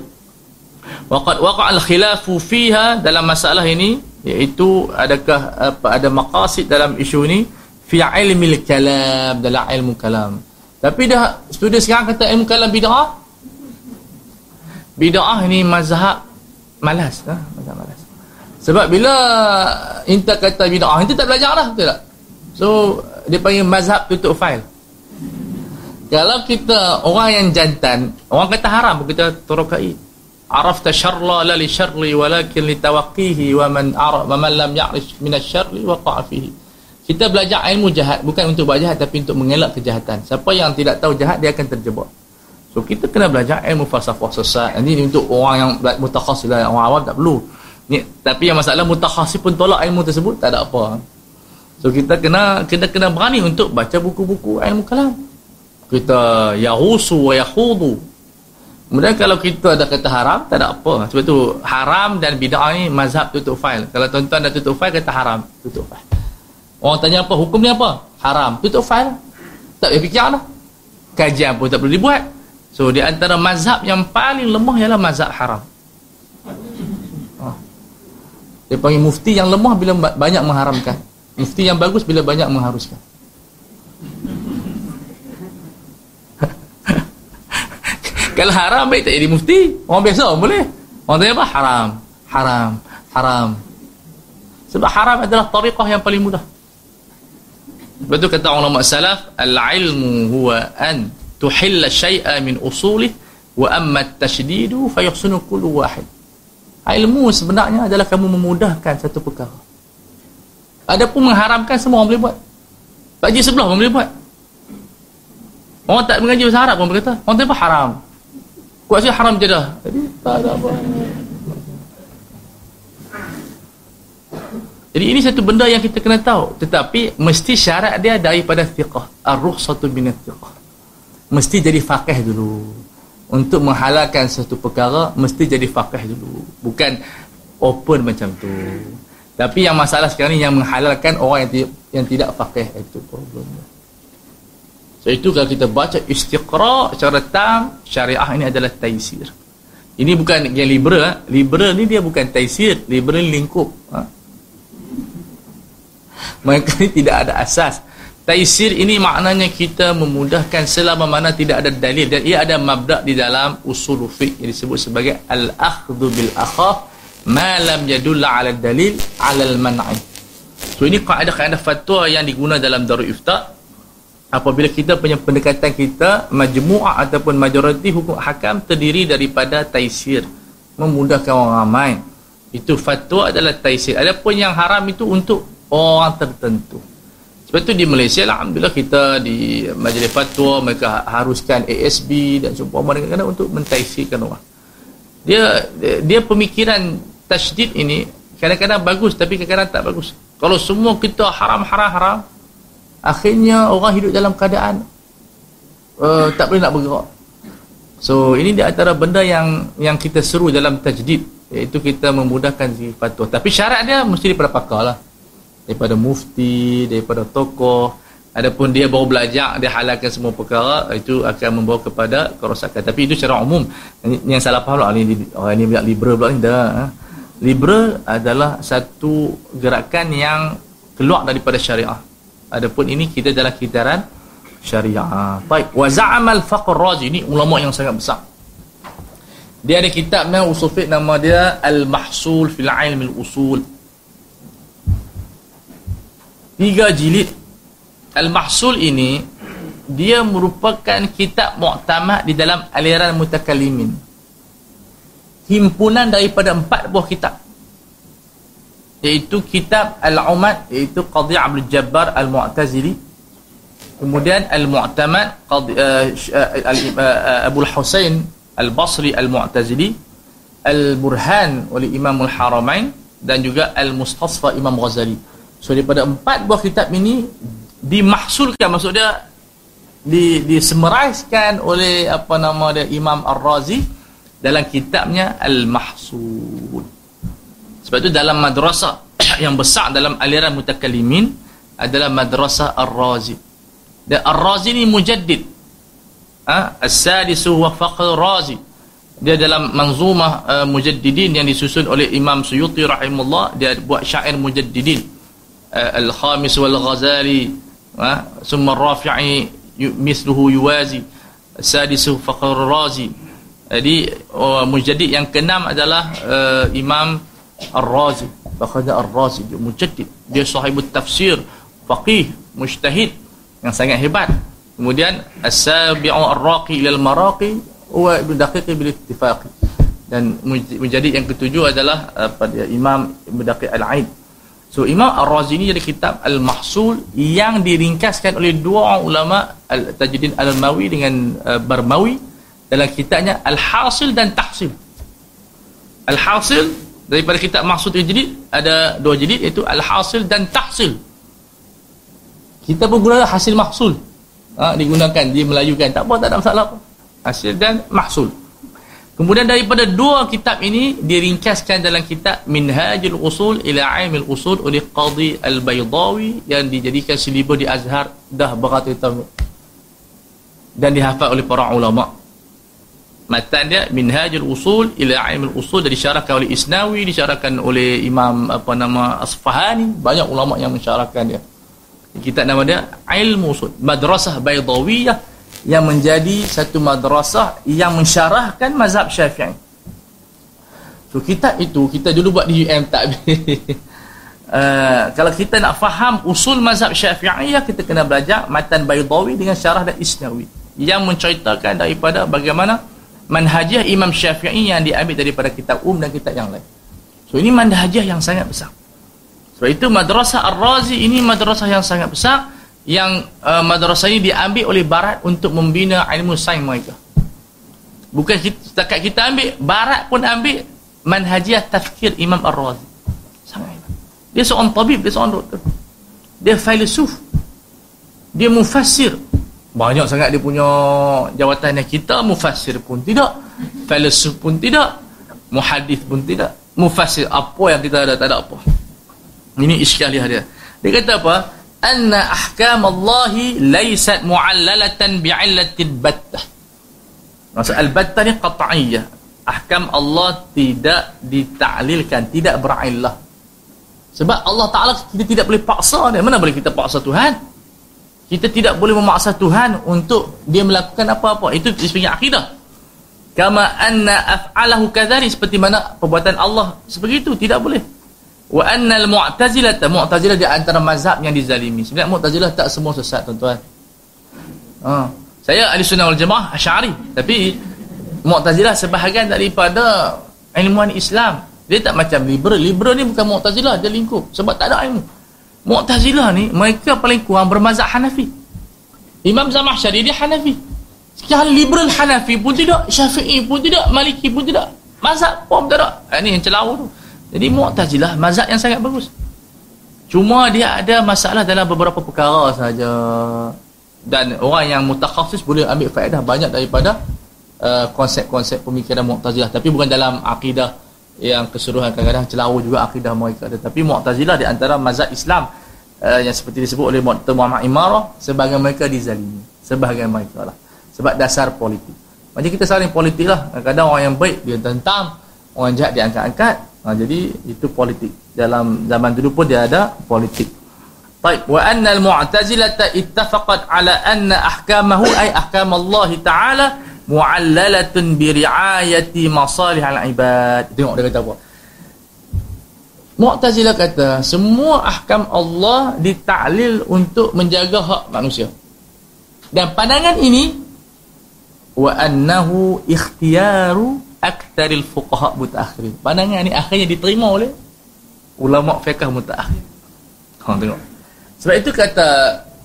Waqad waqa al-khilafu fiha dalam masalah ini iaitu adakah apa ada maqasid dalam isu ni? Fi ilmi kalam dalam ilmu kalam. Tapi dah studi sekarang kata ilmu kalam bid'ah? Bid'ah ni mazhab malas ha? mazhab malas. Sebab bila inta kata bid'ah itu tak belajar dah betul tak? So dia panggil mazhab tutup fail kalau kita orang yang jantan orang kata haram kita turukai li tawaqqihi wa man araf wa man lam ya'rif min asy-syarri waqa'a fihi kita belajar ilmu jahat bukan untuk buat jahat tapi untuk mengelak kejahatan. Siapa yang tidak tahu jahat dia akan terjebak. So kita kena belajar ilmu falsafah sesat. Ini untuk orang yang mutakhassis lah orang awam tak perlu. Ni tapi yang masalah mutakhassis pun tolak ilmu tersebut tak ada apa. So kita kena kita kena berani untuk baca buku-buku ilmu kalam. Kita yahusu wa yahudu Kemudian kalau kita ada kata haram, tak ada apa. Sebab tu haram dan bid'ah ni mazhab tutup fail. Kalau tuan-tuan dah tutup fail, kata haram. Tutup fail. Orang tanya apa? Hukum ni apa? Haram. Tutup fail. Tak payah fikir lah. Kajian pun tak perlu dibuat. So, di antara mazhab yang paling lemah ialah mazhab haram. Oh. Dia panggil mufti yang lemah bila banyak mengharamkan. Mufti yang bagus bila banyak mengharuskan. Kalau haram baik tak jadi mufti. Orang biasa boleh. Orang tanya apa? Haram. Haram. Haram. Sebab haram adalah tariqah yang paling mudah. Betul kata ulama salaf, al-ilmu huwa an tuhilla syai'a min usulih wa amma at-tashdidu fayuhsinu kullu wahid. Ilmu sebenarnya adalah kamu memudahkan satu perkara. Adapun mengharamkan semua orang boleh buat. Haji sebelah pun boleh buat. Orang tak mengaji bahasa Arab pun berkata, orang tu apa haram. Kuasa haram je dah. Jadi tak ada apa. Jadi ini satu benda yang kita kena tahu. Tetapi mesti syarat dia daripada fiqah. Ar-ruh satu binat fiqah. Mesti jadi faqih dulu. untuk menghalalkan satu perkara mesti jadi faqih dulu bukan open macam tu tapi yang masalah sekarang ni yang menghalalkan orang yang, yang tidak faqih itu problemnya so itu kalau kita baca istiqra secara tam syariah ini adalah taisir ini bukan yang liberal ha? liberal ni dia bukan taisir liberal lingkup ha? mereka ni tidak ada asas Taisir ini maknanya kita memudahkan selama mana tidak ada dalil dan ia ada mabda' di dalam usul fiqh yang disebut sebagai al-akhdhu bil akhaf ma lam yadulla 'ala dalil 'ala al-man'i. So ini kaedah-kaedah fatwa yang digunakan dalam Darul Ifta apabila kita punya pendekatan kita majmu'ah ataupun majoriti hukum hakam terdiri daripada taisir memudahkan orang ramai. Itu fatwa adalah taisir. Adapun yang haram itu untuk orang tertentu. Sebab tu di Malaysia Alhamdulillah kita di majlis fatwa mereka haruskan ASB dan seumpama dengan kadang untuk mentaisirkan orang. Dia, dia pemikiran tasydid ini kadang-kadang bagus tapi kadang-kadang tak bagus. Kalau semua kita haram-haram-haram akhirnya orang hidup dalam keadaan uh, tak boleh nak bergerak. So ini di antara benda yang yang kita seru dalam tajdid iaitu kita memudahkan si fatwa. Tapi syarat dia mesti daripada pakar lah daripada mufti, daripada tokoh adapun dia baru belajar dia halalkan semua perkara itu akan membawa kepada kerosakan tapi itu secara umum yang salah faham lah ni orang ni bilang liberal pula ni dah ha. liberal adalah satu gerakan yang keluar daripada syariah adapun ini kita dalam kitaran syariah. Baik. Wa za'amal faqr razi. Ini ulama yang sangat besar. Dia ada kitab nama usul fiqh nama dia al-mahsul fil ilm al-usul tiga jilid. Al-Mahsul ini dia merupakan kitab muktamad di dalam aliran mutakallimin. Himpunan daripada empat buah kitab iaitu kitab Al-Umad iaitu Qadhi Abdul Jabbar Al-Mu'tazili. Kemudian Al-Mu'tamad Qadhi uh, uh, Abu Al-Husain Al-Basri Al-Mu'tazili. Al-Burhan oleh Imam Al-Haramain dan juga Al-Mustasfa Imam Ghazali. So daripada empat buah kitab ini dimahsulkan maksud dia di disemeraiskan oleh apa nama dia Imam Ar-Razi dalam kitabnya Al-Mahsul. Sebab itu dalam madrasah yang besar dalam aliran mutakalimin adalah madrasah Ar-Razi. Dan Ar-Razi ni mujaddid. Ah, ha? As-Sadisu wa faqih Razi. Dia dalam manzumah uh, mujaddidin yang disusun oleh Imam Suyuti rahimullah, dia buat syair mujaddidin. Uh, Al-Khamis wal-Ghazali, ah, ha? summa Rafi'i misluhu yuwazi, as-sadis faqih Razi. Jadi uh, mujaddid yang keenam adalah uh, Imam Ar-Razi Fakhada Ar-Razi dia mujaddid. Dia sahibut tafsir faqih mujtahid yang sangat hebat. Kemudian As-Sabi'u Ar-Raqi ila Al-Maraqi huwa Ibn Daqiq bil ittifaq dan mujaddid yang ketujuh adalah uh, pada Imam Ibn Daqiq Al-Aid. So Imam Ar-Razi ini ada kitab Al-Mahsul yang diringkaskan oleh dua ulama Al-Tajuddin Al-Mawi dengan uh, Barmawi dalam kitabnya Al-Hasil dan Tahsil. Al-Hasil daripada kitab Mahsul Tajuddin ada dua jilid iaitu Al-Hasil dan Tahsil. Kita pun guna hasil mahsul. Ha, digunakan, dimelayukan. Tak apa, tak ada masalah. Hasil dan mahsul. Kemudian daripada dua kitab ini diringkaskan dalam kitab Minhajul Usul ila Aimil Usul oleh Qadhi Al-Baydawi yang dijadikan silibus di Azhar dah beratus tahun. Dan dihafal oleh para ulama. Matan dia Minhajul Usul ila Aimil Usul dan disyarahkan oleh Isnawi, disyarahkan oleh Imam apa nama Asfahani, banyak ulama yang mensyarahkan dia. Kitab nama dia Ilmu Usul, Madrasah Baydawiyah yang menjadi satu madrasah yang mensyarahkan mazhab syafi'i. So kitab itu kita dulu buat di UM tak uh, kalau kita nak faham usul mazhab syafi'i ya kita kena belajar matan baydawi dengan syarah dan isnawi. Yang menceritakan daripada bagaimana manhajah imam syafi'i yang diambil daripada kitab um dan kitab yang lain. So ini manhajah yang sangat besar. Sebab itu madrasah ar-razi ini madrasah yang sangat besar yang uh, madrasah ini diambil oleh barat untuk membina ilmu sains mereka. Bukan kita, setakat kita ambil barat pun ambil manhajiah tafkir Imam Ar-Razi. Sangat dia seorang tabib dia seorang doktor. Dia filsuf. Dia mufassir banyak sangat dia punya jawatan yang kita mufassir pun tidak. Filosof pun tidak. Muhadis pun tidak. Mufassir apa yang kita ada tak ada apa. Ini iskaliah dia. Dia kata apa? Anna ahkam Allah laysat muallalatan bi'illatin battah. Maksud al-battah ni qat'iyah ahkam Allah tidak ditaklilkan tidak berillah. Sebab Allah Ta'ala kita tidak boleh paksa dia. Mana boleh kita paksa Tuhan kita tidak boleh memaksa Tuhan untuk dia melakukan apa-apa. Itu sebagai akidah. Kama anna af'alahu kadzalik seperti mana perbuatan Allah seperti itu tidak boleh. Wa anna al-mu'tazilah mu'tazilah di antara mazhab yang dizalimi. Sebenarnya mu'tazilah tak semua sesat tuan-tuan. Ha. saya ahli sunnah wal jamaah asy'ari. Tapi mu'tazilah sebahagian daripada ilmuwan Islam. Dia tak macam liberal. Liberal ni bukan mu'tazilah dia lingkup. Sebab tak ada ilmu Mu'tazilah ni mereka paling kurang bermazhab Hanafi. Imam Zamakhsyari dia Hanafi. Sekarang liberal Hanafi pun tidak, Syafi'i pun tidak, Maliki pun tidak. Mazhab pun ada. Ini yang celaru tu. Jadi Mu'tazilah mazhab yang sangat bagus. Cuma dia ada masalah dalam beberapa perkara saja. Dan orang yang mutakhasis boleh ambil faedah banyak daripada uh, konsep-konsep pemikiran Mu'tazilah tapi bukan dalam akidah yang keseluruhan kadang-kadang celaru juga akidah mereka tetapi Mu'tazilah di antara mazhab Islam uh, yang seperti disebut oleh Dr. Muhammad Imarah sebagai mereka dizalimi. Sebagai mereka lah. Sebab dasar politik. Macam kita saling politik lah. Kadang-kadang orang yang baik dia tentang. Orang jahat dia angkat-angkat. Ha, jadi itu politik. Dalam zaman dulu pun dia ada politik. Wa anna al-mu'tazilah ittafaqat ala anna ahkamahu ay ahkam Allah Ta'ala mu'allalatun bi riayati masalih al-ibad. Tengok dia kata apa? Mu'tazilah kata semua ahkam Allah ditaklil untuk menjaga hak manusia. Dan pandangan ini wa annahu ikhtiyaru aktsaril fuqaha mutaakhirin. Pandangan ini akhirnya diterima oleh ulama fiqh mutaakhir. Ha tengok. Sebab itu kata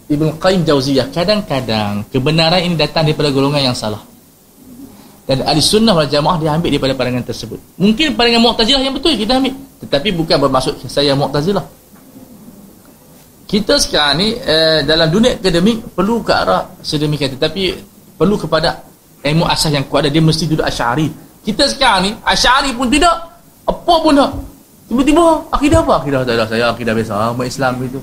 Ibn Qayyim Jauziyah kadang-kadang kebenaran ini datang daripada golongan yang salah dan ahli sunnah wal jamaah dia ambil daripada pandangan tersebut. Mungkin pandangan mu'tazilah yang betul kita ambil. Tetapi bukan bermaksud saya mu'tazilah. Kita sekarang ni eh, dalam dunia akademik perlu ke arah sedemikian tetapi perlu kepada ilmu asas yang kuat dia mesti duduk asyari. Kita sekarang ni asyari pun tidak. Apa pun tak. Tiba-tiba akidah apa? Akidah tak ada saya akidah biasa umat Islam itu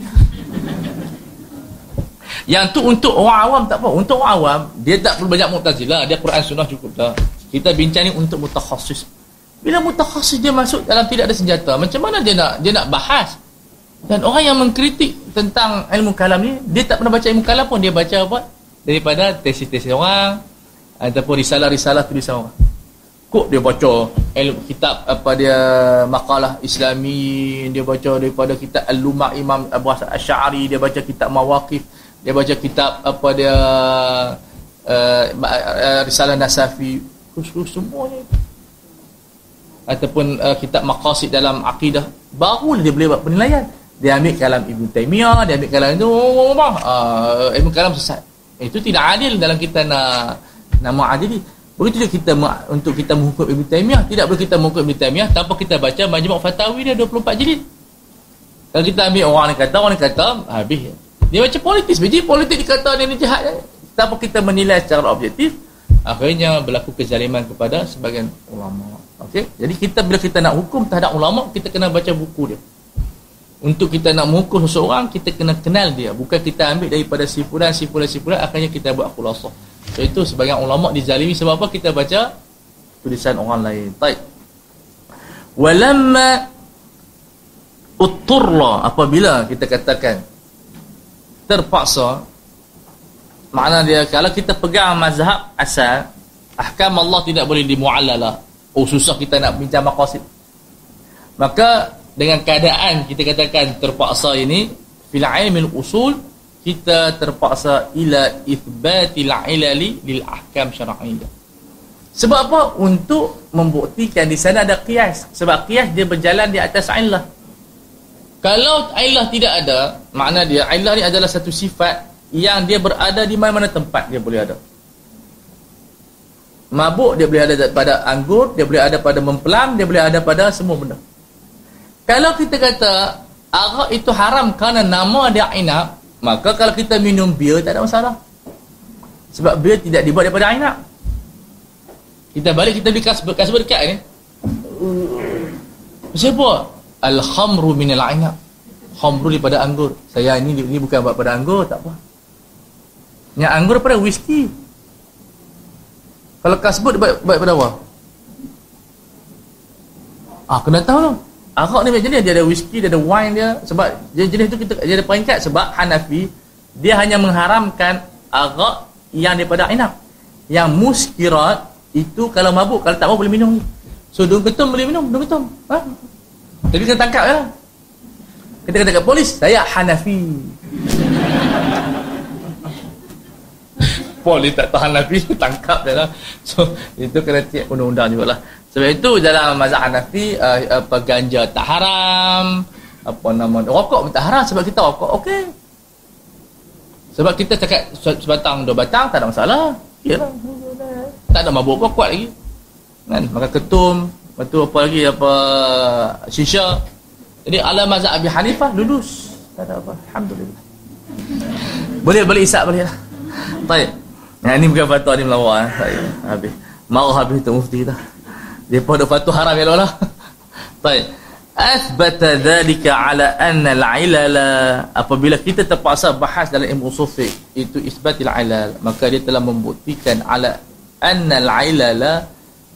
yang tu untuk orang awam tak apa. Untuk orang awam, dia tak perlu banyak mutazilah. Dia Quran sunnah cukup dah. Kita bincang ni untuk mutakhasis. Bila mutakhasis dia masuk dalam tidak ada senjata, macam mana dia nak dia nak bahas? Dan orang yang mengkritik tentang ilmu kalam ni, dia tak pernah baca ilmu kalam pun. Dia baca apa? Daripada tesis-tesis orang, ataupun risalah-risalah tulisan orang. Kok dia baca ilmu kitab apa dia makalah islami, dia baca daripada kitab Al-Lumah Imam Abu Hasan Asy'ari, dia baca kitab Mawaqif, dia baca kitab apa dia uh, risalah nasafi. Khusus semuanya. Ataupun uh, kitab maqasid dalam akidah. Baru dia boleh buat penilaian. Dia ambil kalam Ibn Taymiyah dia ambil kalam itu uh, Ibn Kalam sesat. Itu tidak adil dalam kita nak nama adili begitu juga kita untuk kita menghukum Ibn Taymiyah. Tidak boleh kita menghukum Ibn Taymiyah tanpa kita baca majmuk fatawi dia 24 jilid. Kalau kita ambil orang yang kata orang yang kata habis dia macam politis. Jadi politik dikata dia ni jahat. Tanpa kita menilai secara objektif, akhirnya berlaku kezaliman kepada sebagian ulama. Okey? Jadi kita bila kita nak hukum terhadap ulama, kita kena baca buku dia. Untuk kita nak menghukum seseorang, kita kena kenal dia. Bukan kita ambil daripada sifulan, sifulan, sifulan, akhirnya kita buat khulasah. So, itu sebagian ulama dizalimi sebab apa? Kita baca tulisan orang lain. Baik. Walamma utturla apabila kita katakan terpaksa. Makna dia kalau kita pegang mazhab asal ahkam Allah tidak boleh dimuallalah. Oh susah kita nak bincang maqasid maka dengan keadaan kita katakan terpaksa ini fil ilmil usul kita terpaksa ila ithbatil ilali lil ahkam syar'iyyah sebab apa? Untuk membuktikan di sana ada qiyas. Sebab qiyas dia berjalan di atas illah kalau ilah tidak ada, makna dia ilah ni adalah satu sifat yang dia berada di mana-mana tempat dia boleh ada. Mabuk dia boleh ada pada anggur, dia boleh ada pada memplam, dia boleh ada pada semua benda. Kalau kita kata arak itu haram kerana nama dia inap, maka kalau kita minum bir tak ada masalah. Sebab beliau tidak dibuat daripada ainak. Kita balik kita beli kasbah, kasbah dekat ni. Siapa? Al-khamru minal ainak. Khamru daripada anggur. Saya ini ini bukan buat pada anggur, tak apa. Yang anggur daripada whisky. Kalau kasbut baik baik pada apa? Ah, kena tahu tu. Arak ni macam ni dia ada whisky, dia ada wine dia sebab jenis tu kita dia ada peringkat sebab Hanafi dia hanya mengharamkan arak yang daripada inap. Yang muskirat itu kalau mabuk kalau tak mau boleh minum. So dua ketum boleh minum, dua ketum. Ha? Tapi kena tangkap ya. Kita kata kat polis, saya Hanafi. polis tak tahan Hanafi, tangkap dia lah. So, itu kena cek undang-undang juga lah. Sebab itu dalam mazhab Hanafi, uh, apa ganja tak haram, apa nama, rokok pun tak haram sebab kita rokok, okey. Sebab kita cakap sebatang, dua batang, tak ada masalah. Yalah. Tak ada mabuk apa kuat lagi. Kan? Maka ketum, lepas tu apa lagi, apa shisha, jadi alam mazhab Abi Hanifah lulus. Tak ada apa. Alhamdulillah. Boleh boleh isap boleh lah. Baik. Yang ini bukan fatwa ni melawak eh. Habis. Marah habis tu mufti kita. Dia pun ada fatwa haram ya lah. Baik. Athbata dhalika ala anna al-ilala apabila kita terpaksa bahas dalam ilmu usul itu isbatil ilal maka dia telah membuktikan ala anna al-ilala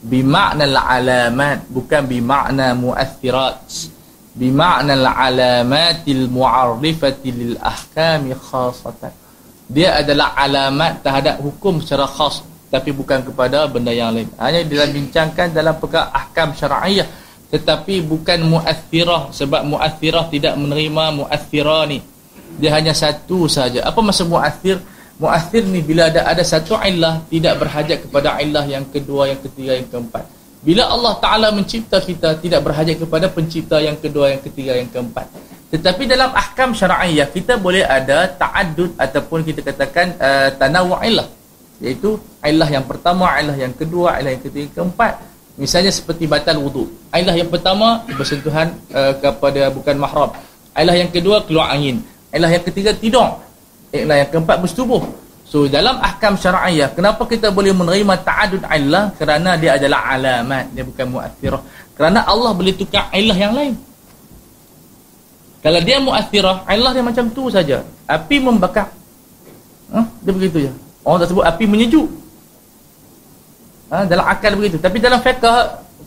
bimakna al-alamat bukan bimakna muathirat. Bima'na al-alamatil mu'arrifati lil ahkami khasatan. Dia adalah alamat terhadap hukum secara khas tapi bukan kepada benda yang lain. Hanya dalam bincangkan dalam perkara ahkam syar'iyah tetapi bukan muathirah sebab muathirah tidak menerima muathirah ni dia hanya satu saja. Apa maksud muathir muathir ni bila ada ada satu illah tidak berhajat kepada illah yang kedua yang ketiga yang keempat. Bila Allah Ta'ala mencipta kita Tidak berhajat kepada pencipta yang kedua Yang ketiga, yang keempat. Tetapi dalam ahkam syara'iyah Kita boleh ada ta'adud Ataupun kita katakan uh, Tanawu' ilah Iaitu ilah yang pertama Ilah yang kedua Ilah yang ketiga, yang keempat. Misalnya seperti batal wudu. Ilah yang pertama Bersentuhan uh, kepada bukan mahram. Ilah yang kedua Keluar angin. Ilah yang ketiga Tidur Ilah yang keempat Bersetubuh So dalam ahkam syar'iyah kenapa kita boleh menerima ta'adud illah kerana dia adalah alamat dia bukan muathirah. Kerana Allah boleh tukar illah yang lain. Kalau dia muathirah, illah dia macam tu saja. Api membakar. Ha? dia begitu je. Orang tak sebut api menyejuk. Ha? dalam akal begitu. Tapi dalam fiqh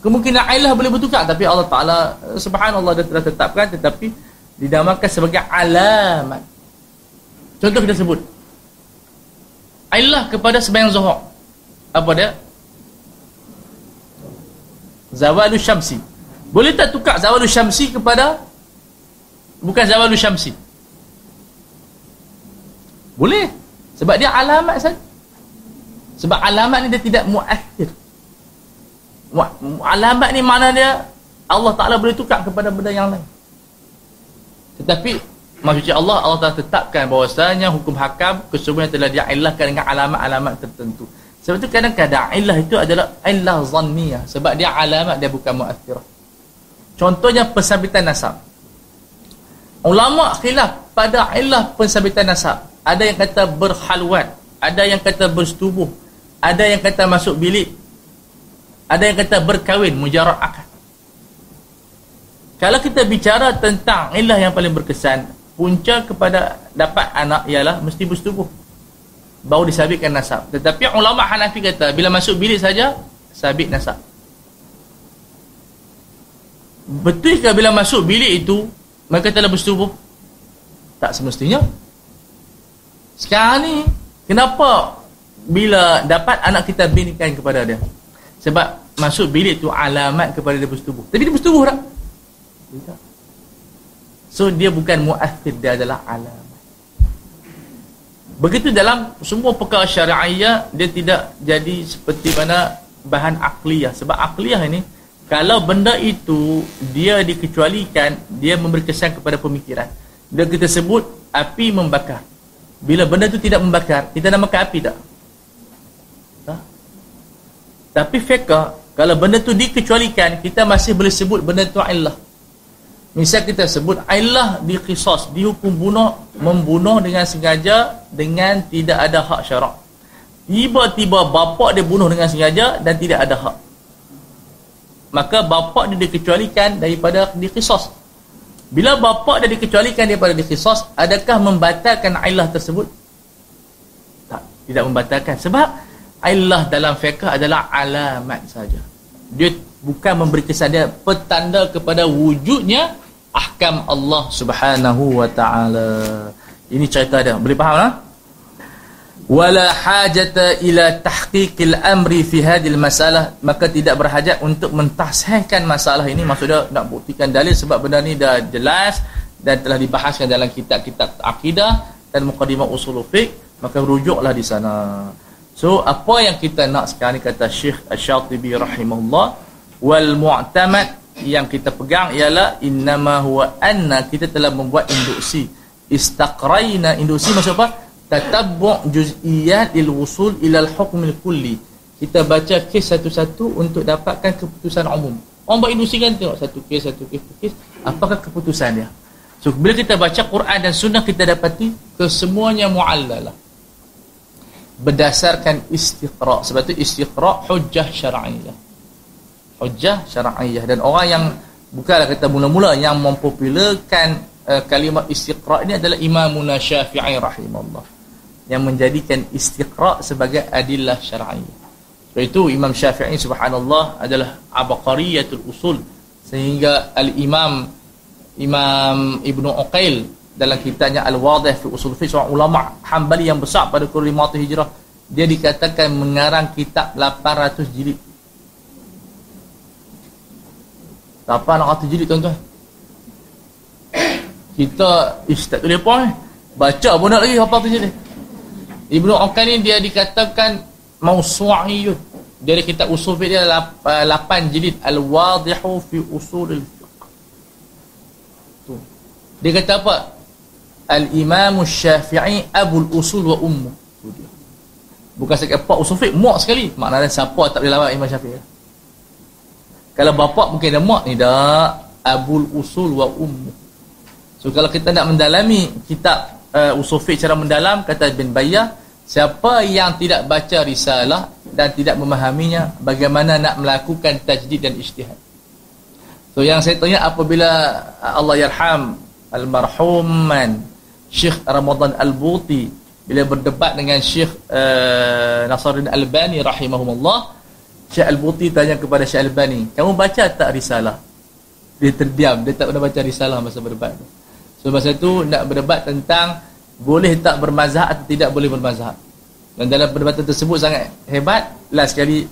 kemungkinan illah boleh bertukar tapi Allah Taala subhanallah dia telah tetapkan tetapi dinamakan sebagai alamat. Contoh kita sebut Ailah kepada sembahyang zuhur. Apa dia? Zawalu syamsi. Boleh tak tukar zawalu syamsi kepada bukan zawalu syamsi? Boleh. Sebab dia alamat saja. Sebab alamat ni dia tidak muathir. Alamat ni mana dia Allah Taala boleh tukar kepada benda yang lain. Tetapi Maksudnya Allah Allah telah tetapkan bahawasanya hukum hakam kesemuanya telah diilahkan dengan alamat-alamat tertentu. Sebab itu kadang-kadang ilah itu adalah ilah zanniyah. Sebab dia alamat, dia bukan mu'athirah. Contohnya pensabitan nasab. Ulama khilaf pada ilah pensabitan nasab. Ada yang kata berhalwat. Ada yang kata bersetubuh. Ada yang kata masuk bilik. Ada yang kata berkahwin, mujarab akad. Kalau kita bicara tentang ilah yang paling berkesan, punca kepada dapat anak ialah mesti bersetubuh. Baru disabitkan nasab. Tetapi ulama Hanafi kata bila masuk bilik saja sabit nasab. Betul ke bila masuk bilik itu mereka telah bersetubuh? Tak semestinya. Sekarang ni kenapa bila dapat anak kita binikan kepada dia? Sebab masuk bilik itu alamat kepada dia bersetubuh. Tapi dia bersetubuh tak? tidak So dia bukan muathir dia adalah alam. Begitu dalam semua perkara syariah dia tidak jadi seperti mana bahan akliyah sebab akliyah ini kalau benda itu dia dikecualikan dia memberi kesan kepada pemikiran. Dia kita sebut api membakar. Bila benda itu tidak membakar, kita namakan api tak? tak? Tapi fiqh kalau benda itu dikecualikan, kita masih boleh sebut benda itu Allah. Misal kita sebut Allah di qisas, dihukum bunuh, membunuh dengan sengaja dengan tidak ada hak syarak. tiba-tiba bapa dia bunuh dengan sengaja dan tidak ada hak. Maka bapa dia dikecualikan daripada dikisas bila bapa dia dikecualikan daripada dikisas adakah membatalkan ilah tersebut? Tak tidak membatalkan. Sebab ilah dalam fiqh adalah alamat saja. Dia bukan memberi kesan dia petanda kepada wujudnya ahkam Allah Subhanahu wa taala. Ini cerita dia. Boleh faham tak? Wala hajata ila tahqiqil amri fi hadhihi masalah maka tidak berhajat untuk mentashihkan masalah ini maksudnya nak buktikan dalil sebab benda ni dah jelas dan telah dibahaskan dalam kitab-kitab akidah dan muqaddimah usul fiqh maka rujuklah di sana. So apa yang kita nak sekarang ni kata Syekh Asy-Syatibi rahimahullah wal mu'tamad yang kita pegang ialah innama huwa anna kita telah membuat induksi. Istaqraina induksi maksud apa? Tatabbu' juz'iyat lil wusul ila al hukm al kulli. Kita baca kes satu-satu untuk dapatkan keputusan umum. Orang buat induksi kan tengok satu kes satu kes satu kes apakah keputusan dia? So bila kita baca Quran dan sunnah kita dapati kesemuanya muallalah. Berdasarkan istiqra sebab itu istiqra hujjah syar'iyyah hujjah syar'iyah dan orang yang bukanlah kata mula-mula yang mempopularkan uh, kalimat istiqra ini adalah Imam Syafi'i rahimahullah. Yang menjadikan istiqra sebagai adillah syar'iyah. Sebab itu Imam Syafi'i subhanallah adalah abaqariyatul usul. Sehingga al-Imam Imam Ibnu Uqail dalam kitabnya Al-Wadih fi Usul Fiqh seorang ulama Hambali yang besar pada kurun 500 Hijrah dia dikatakan mengarang kitab 800 jilid 800 jilid tuan-tuan. Kita ish tak boleh apa eh. Baca pun nak lagi 800 jilid. Ibnu Uqan ni dia dikatakan mausu'iyun dia ada kitab usul fiqh dia 8 jilid. Al-wadihu fi usul al-fiqh tu. Dia kata apa? Al-imam syafii abul usul wa ummu. Bukan apa usul fiqh muak sekali. Maknanya siapa tak boleh lawan imam syafi'i kalau bapa mungkin ada mak ni dah abul usul wa ummu. So kalau kita nak mendalami kitab uh, usul fiqh secara mendalam kata bin Bayyah, siapa yang tidak baca risalah dan tidak memahaminya, bagaimana nak melakukan tajdid dan ijtihad. So yang saya tanya apabila Allah yarham almarhuman Syekh Ramadan Al-Buti bila berdebat dengan Syekh uh, Nasruddin Albani rahimahumullah Syekh Al-Buti tanya kepada Syekh Al-Bani, kamu baca tak risalah? Dia terdiam, dia tak pernah baca risalah masa berdebat tu. So masa tu nak berdebat tentang boleh tak bermazhab atau tidak boleh bermazhab. Dan dalam perdebatan tersebut sangat hebat. Last sekali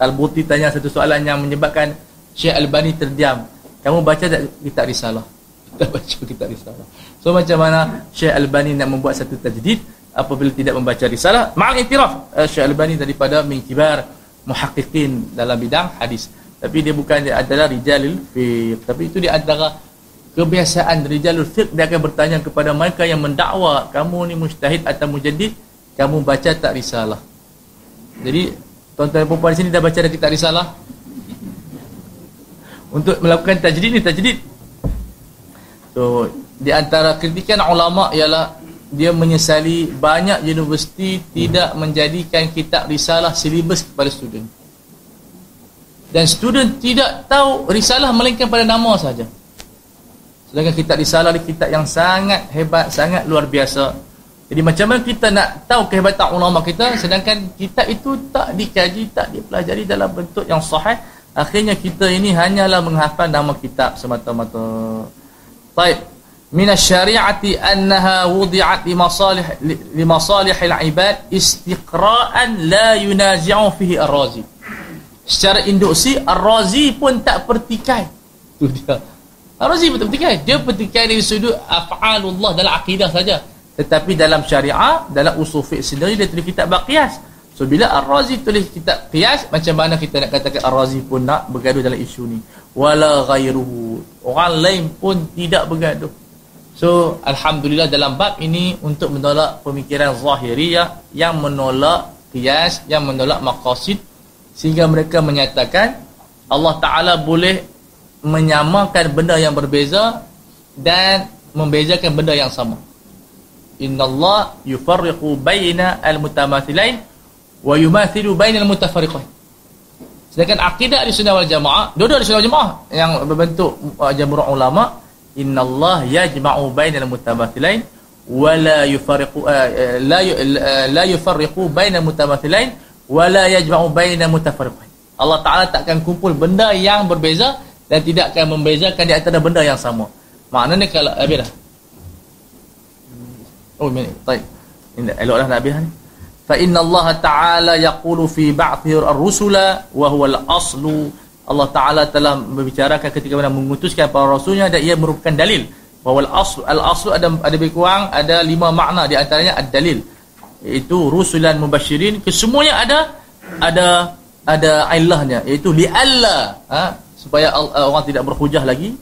Al-Buti tanya satu soalan yang menyebabkan Syekh Al-Bani terdiam. Kamu baca tak kitab risalah? Tak baca kitab risalah. So macam mana Syekh Al-Bani nak membuat satu tajdid apabila tidak membaca risalah? Ma'al iktiraf uh, Syekh Al-Bani daripada min muhaqqiqin dalam bidang hadis. Tapi dia bukan dia adalah rijalul fiqh. Tapi itu dia antara kebiasaan rijalul fiqh. Dia akan bertanya kepada mereka yang mendakwa kamu ni mujtahid atau mujaddid? Kamu baca tak risalah? Jadi tuan-tuan dan puan di sini dah baca dah kitab risalah? Untuk melakukan tajdid ni tajdid. So di antara kritikan ulama ialah dia menyesali banyak universiti tidak menjadikan kitab risalah silibus kepada student. Dan student tidak tahu risalah melainkan pada nama saja. Sedangkan kitab risalah adalah kitab yang sangat hebat sangat luar biasa. Jadi macam mana kita nak tahu kehebatan ulama kita sedangkan kitab itu tak dikaji tak dipelajari dalam bentuk yang sahih akhirnya kita ini hanyalah menghafal nama kitab semata-mata. Baik min syariati annaha wudi'at limasalih al-ibad istiqra'an la yunazi'u fihi ar-razi. Secara induksi ar-razi pun tak pertikai. Tu dia. Ar-razi pun tak pertikai. Dia pertikai dari sudut af'alullah dalam akidah saja. Tetapi dalam syariah dalam usul fiqh sendiri dia tulis kitab baqiyas so bila ar-razi tulis kitab qiyas macam mana kita nak katakan ar-razi pun nak bergaduh dalam isu ni? Wala ghairuhu. Orang lain pun tidak bergaduh. So alhamdulillah dalam bab ini untuk menolak pemikiran zahiriyah yang menolak qiyas yang menolak maqasid sehingga mereka menyatakan Allah Taala boleh menyamakan benda yang berbeza dan membezakan benda yang sama. Inna Allah yufarriqu baina al-mutamathilain wa yumathilu bainal mutafarriqain sedangkan akidah di sunnah wal jamaah dua-dua di sunnah wal jamaah yang berbentuk uh, jamurah ulama innallaha yajma'u bainal mutamathilain wa la yufarriqu la uh, la yufarriqu bainal mutamathilain wa la yajma'u bainal mutafarriqain. Allah Taala takkan kumpul benda yang berbeza dan tidak akan membezakan di antara benda yang sama. Maknanya kalau habis dah. Oh ini baik. Ini eloklah nak habis ni. Fa inna Allah taala yaqulu fi ba'thi ar-rusula wa huwa al-aslu Allah taala telah membicarakan ketika mana mengutuskan para rasulnya dan ia merupakan dalil bahawa al-aslu al-aslu ada ada lebih kurang ada lima makna di antaranya ad-dalil iaitu rusulan mubasyirin kesemuanya ada ada ada ilahnya iaitu li alla ha, supaya orang tidak berhujah lagi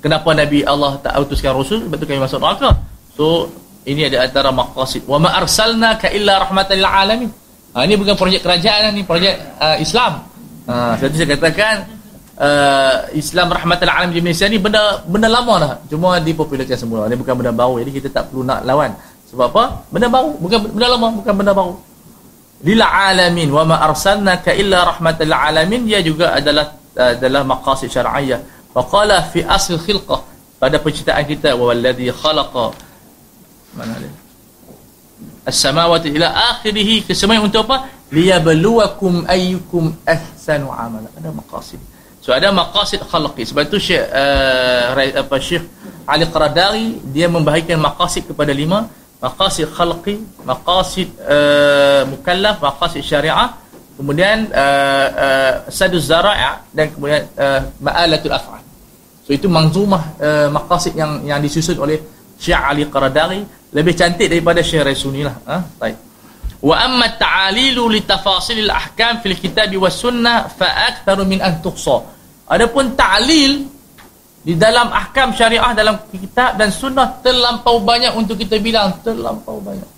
kenapa nabi Allah tak utuskan rasul betul kami masuk neraka so ini ada antara maqasid. Wa ma arsalnaka illa rahmatan lil alamin. Ha, ini bukan projek kerajaan ni, projek uh, Islam. Ha, saya katakan uh, Islam rahmatan alamin di Malaysia ni benda benda lama dah. Cuma dipopularkan semula. Ini bukan benda baru. Jadi kita tak perlu nak lawan. Sebab apa? Benda baru, bukan benda lama, bukan benda baru. Lil alamin wa ma arsalnaka illa rahmatan lil alamin dia juga adalah adalah maqasid syar'iyyah. Wa qala fi asl khilqah pada penciptaan kita wa alladhi khalaqa mana dia as-samawati ila akhirih kesemuanya untuk apa liyabluwakum ayyukum ahsanu amala ada maqasid. So ada maqasid khalqi. Sebab itu Syekh uh, apa Syekh Ali Qaradari dia membahagikan maqasid kepada lima. Maqasid khalqi maqasid uh, mukallaf maqasid syariah. Kemudian uh, uh, saduz zara'a dan kemudian uh, ma'alatul af'al. So itu manzumah uh, maqasid yang yang disusun oleh Syekh Ali Qaradari. Lebih cantik daripada Syekh Raisuni lah ha? baik wa amma ta'alilu li tafasil al-ahkam fil kitab wa sunnah fa aktharu min an tuhsa adapun ta'lil di dalam ahkam syariah dalam kitab dan sunnah terlampau banyak untuk kita bilang. Terlampau banyak.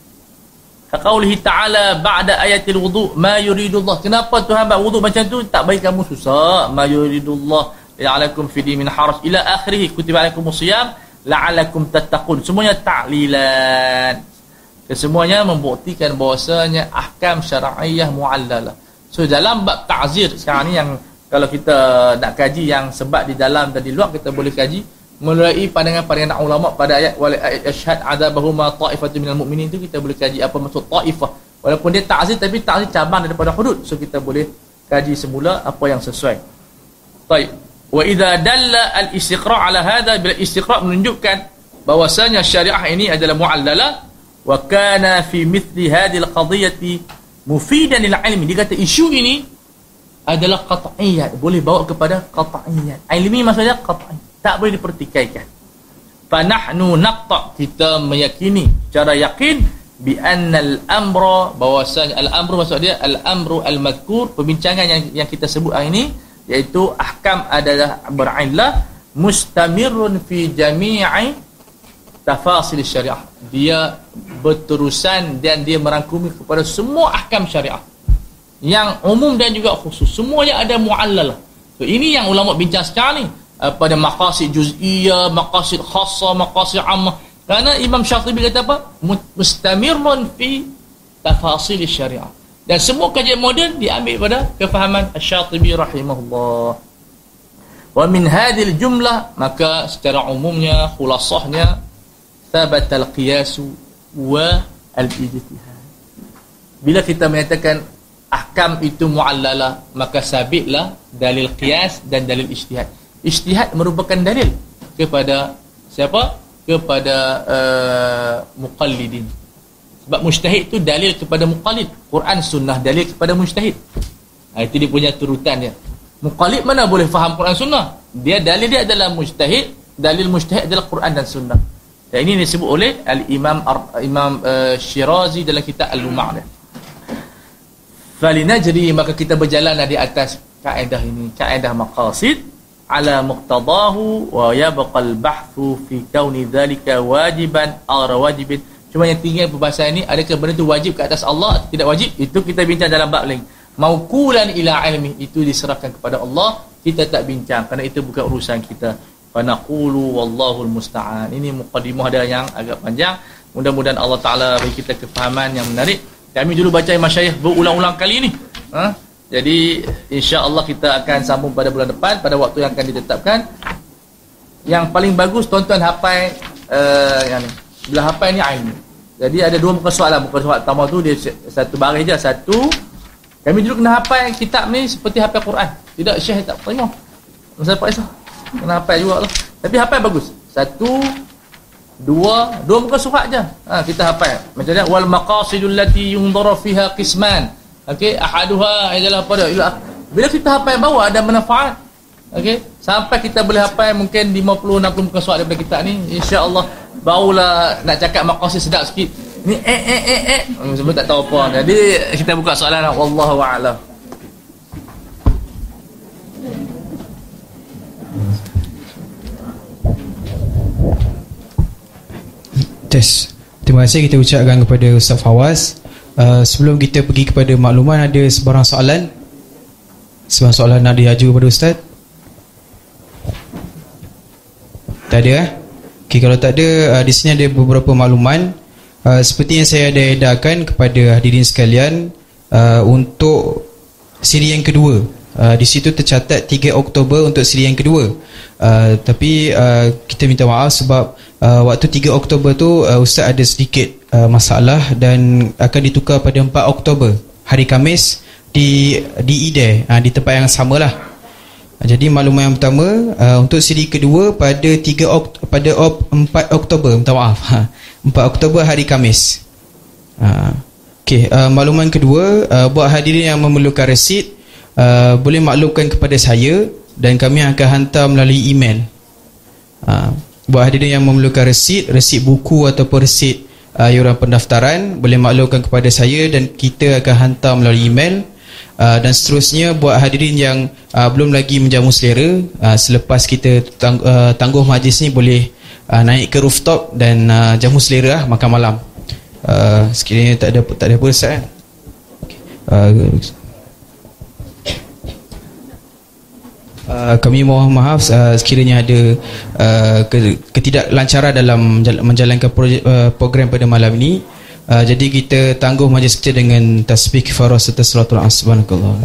Kaqaulihi ta'ala ba'da ayatil wudu ma yuridullah. Kenapa Tuhan buat wudu macam tu? Tak bagi kamu susah. Ma yuridullah ya'alakum fi min haraj ila akhirih kutiba alaikumus siyam la'alakum tattaqun. Semuanya ta'lilan kesemuanya membuktikan bahawasanya ahkam syar'iyyah mu'allalah. So dalam bab ta'zir sekarang ni yang kalau kita nak kaji yang sebab di dalam dan di luar kita boleh kaji melalui pandangan-pandangan ulama pada ayat wala asyhad adabahuma ta'ifatu minal mu'minin. Itu kita boleh kaji apa maksud ta'ifah. Walaupun dia ta'zir tapi ta'zir cabang daripada hudud. So kita boleh kaji semula apa yang sesuai. Baik Wa idza dalla al-istiqra' ala hadha bila istiqra' menunjukkan bahwasanya syariah ini adalah mu'allalah wa kana fi mithli hadhihi al-qadhiyyati mufidan lil ilmi. Dia kata isu ini adalah qat'iyyah boleh bawa kepada qat'iyyah ilmi maksudnya qat'i. Tak boleh dipertikaikan. Fa nahnu naqta. Kita meyakini cara yakin bi anna al-amra bahwasanya al-amru maksud dia al-amru al-madhkur perbincangan yang yang kita sebut hari ini iaitu ahkam adalah berillah mustamirun fi jami'i tafasil syariah. Dia berterusan dan dia merangkumi kepada semua ahkam syariah. Yang umum dan juga khusus. Semuanya ada muallal so ini yang ulama bincang sekali. Pada maqasid juz'iyah maqasid khassa maqasid ammah. Kerana Imam Syatibi kata apa? Mustamirun fi tafasil syariah. Dan semua kajian moden diambil pada kefahaman Asy-Syatibi rahimahullah. Wa min hadhil jumlah maka secara umumnya khulasahnya al-qiyas wa al-ijtihad. Bila kita menyatakan ahkam itu muallalah maka sabitlah dalil qiyas dan dalil ijtihad. Ijtihad merupakan dalil kepada siapa? Kepada uh, muqallidin sebab mujtahid itu dalil kepada muqallid. Quran sunnah dalil kepada mujtahid. Ha, itu dia punya turutan dia. Muqallid mana boleh faham Quran sunnah? Dia dalil dia adalah mujtahid, dalil mujtahid adalah Quran dan sunnah. Dan ini disebut oleh al-Imam Imam uh, Shirazi dalam kitab Al-Lum'ah dia. Falinajri maka kita berjalan di atas kaedah ini, kaedah maqasid ala muqtadahu wa yabqa al-bahthu fi kauni dhalika wajiban aw wajibin Cuma yang tinggal perbahasan ini adakah benda itu wajib ke atas Allah atau tidak wajib? Itu kita bincang dalam bab lain. Maukulan ila ilmi itu diserahkan kepada Allah. Kita tak bincang kerana itu bukan urusan kita. Fa naqulu wallahu almusta'an. Ini mukadimah dia yang agak panjang. Mudah-mudahan Allah Taala bagi kita kefahaman yang menarik. Kami dulu baca Imam Syayikh berulang-ulang kali ni ha? jadi insya-Allah kita akan sambung pada bulan depan pada waktu yang akan ditetapkan. Yang paling bagus tuan-tuan hafal uh, yang ni. Bila hafal ni ilmu jadi ada dua muka soalan. Muka soalan pertama tu dia satu baris je. Satu kami dulu kena hafal kitab ni seperti hafal Quran. Tidak syekh tak terima. Masa Pak Isa kena hafal juga lah tapi hafal bagus. Satu dua dua muka surat je. Ha, kita hafal macam ni wal maqasidul lati yundara fiha qisman. Okey ahaduha adalah pada bila kita hafal bawah ada manfaat. Okey sampai kita boleh hafal mungkin 50 60 muka surat daripada kita ni insya-Allah. Barulah nak cakap maqasid sedap sikit. Ni eh eh eh eh. Hmm, sebab tak tahu apa. Jadi kita buka soalan. Wallahu a'lam Test. Terima kasih kita ucapkan kepada Ustaz Fawaz. Uh, sebelum kita pergi kepada makluman ada sebarang soalan? Sebarang soalan nak diaju kepada Ustaz? Tak ada eh? Okay, kalau tak ada, uh, di sini ada beberapa makluman. Uh, seperti yang saya ada edarkan kepada hadirin sekalian uh, untuk siri yang kedua. Uh, di situ tercatat 3 Oktober untuk siri yang kedua. Uh, tapi uh, kita minta maaf sebab uh, waktu 3 Oktober tu uh, Ustaz ada sedikit uh, masalah dan akan ditukar pada 4 Oktober hari Kamis di di IDE uh, di tempat yang samalah. Uh, jadi makluman yang pertama uh, untuk siri kedua pada 3 Ok pada op 4 Oktober minta maaf. 4 Oktober hari Kamis. Uh, Okey, uh, makluman kedua uh, buat hadirin yang memerlukan resit uh, boleh maklumkan kepada saya dan kami akan hantar melalui email. Uh, buat hadirin yang memerlukan resit, resit buku ataupun resit uh, yuran pendaftaran boleh maklumkan kepada saya dan kita akan hantar melalui email. Uh, dan seterusnya buat hadirin yang uh, belum lagi menjamu selera uh, selepas kita tang uh, tangguh majlis ni boleh uh, naik ke rooftop dan uh, jamu selera lah, makan malam. Uh, sekiranya tak ada tak ada apa Ustaz. Okay. Uh, Uh, kami mohon maaf uh, sekiranya ada uh, ketidaklancaran dalam menjalankan projek, uh, program pada malam ini. Uh, jadi kita tangguh majlis kita dengan tasbih kifarah serta salatul asbanakallah.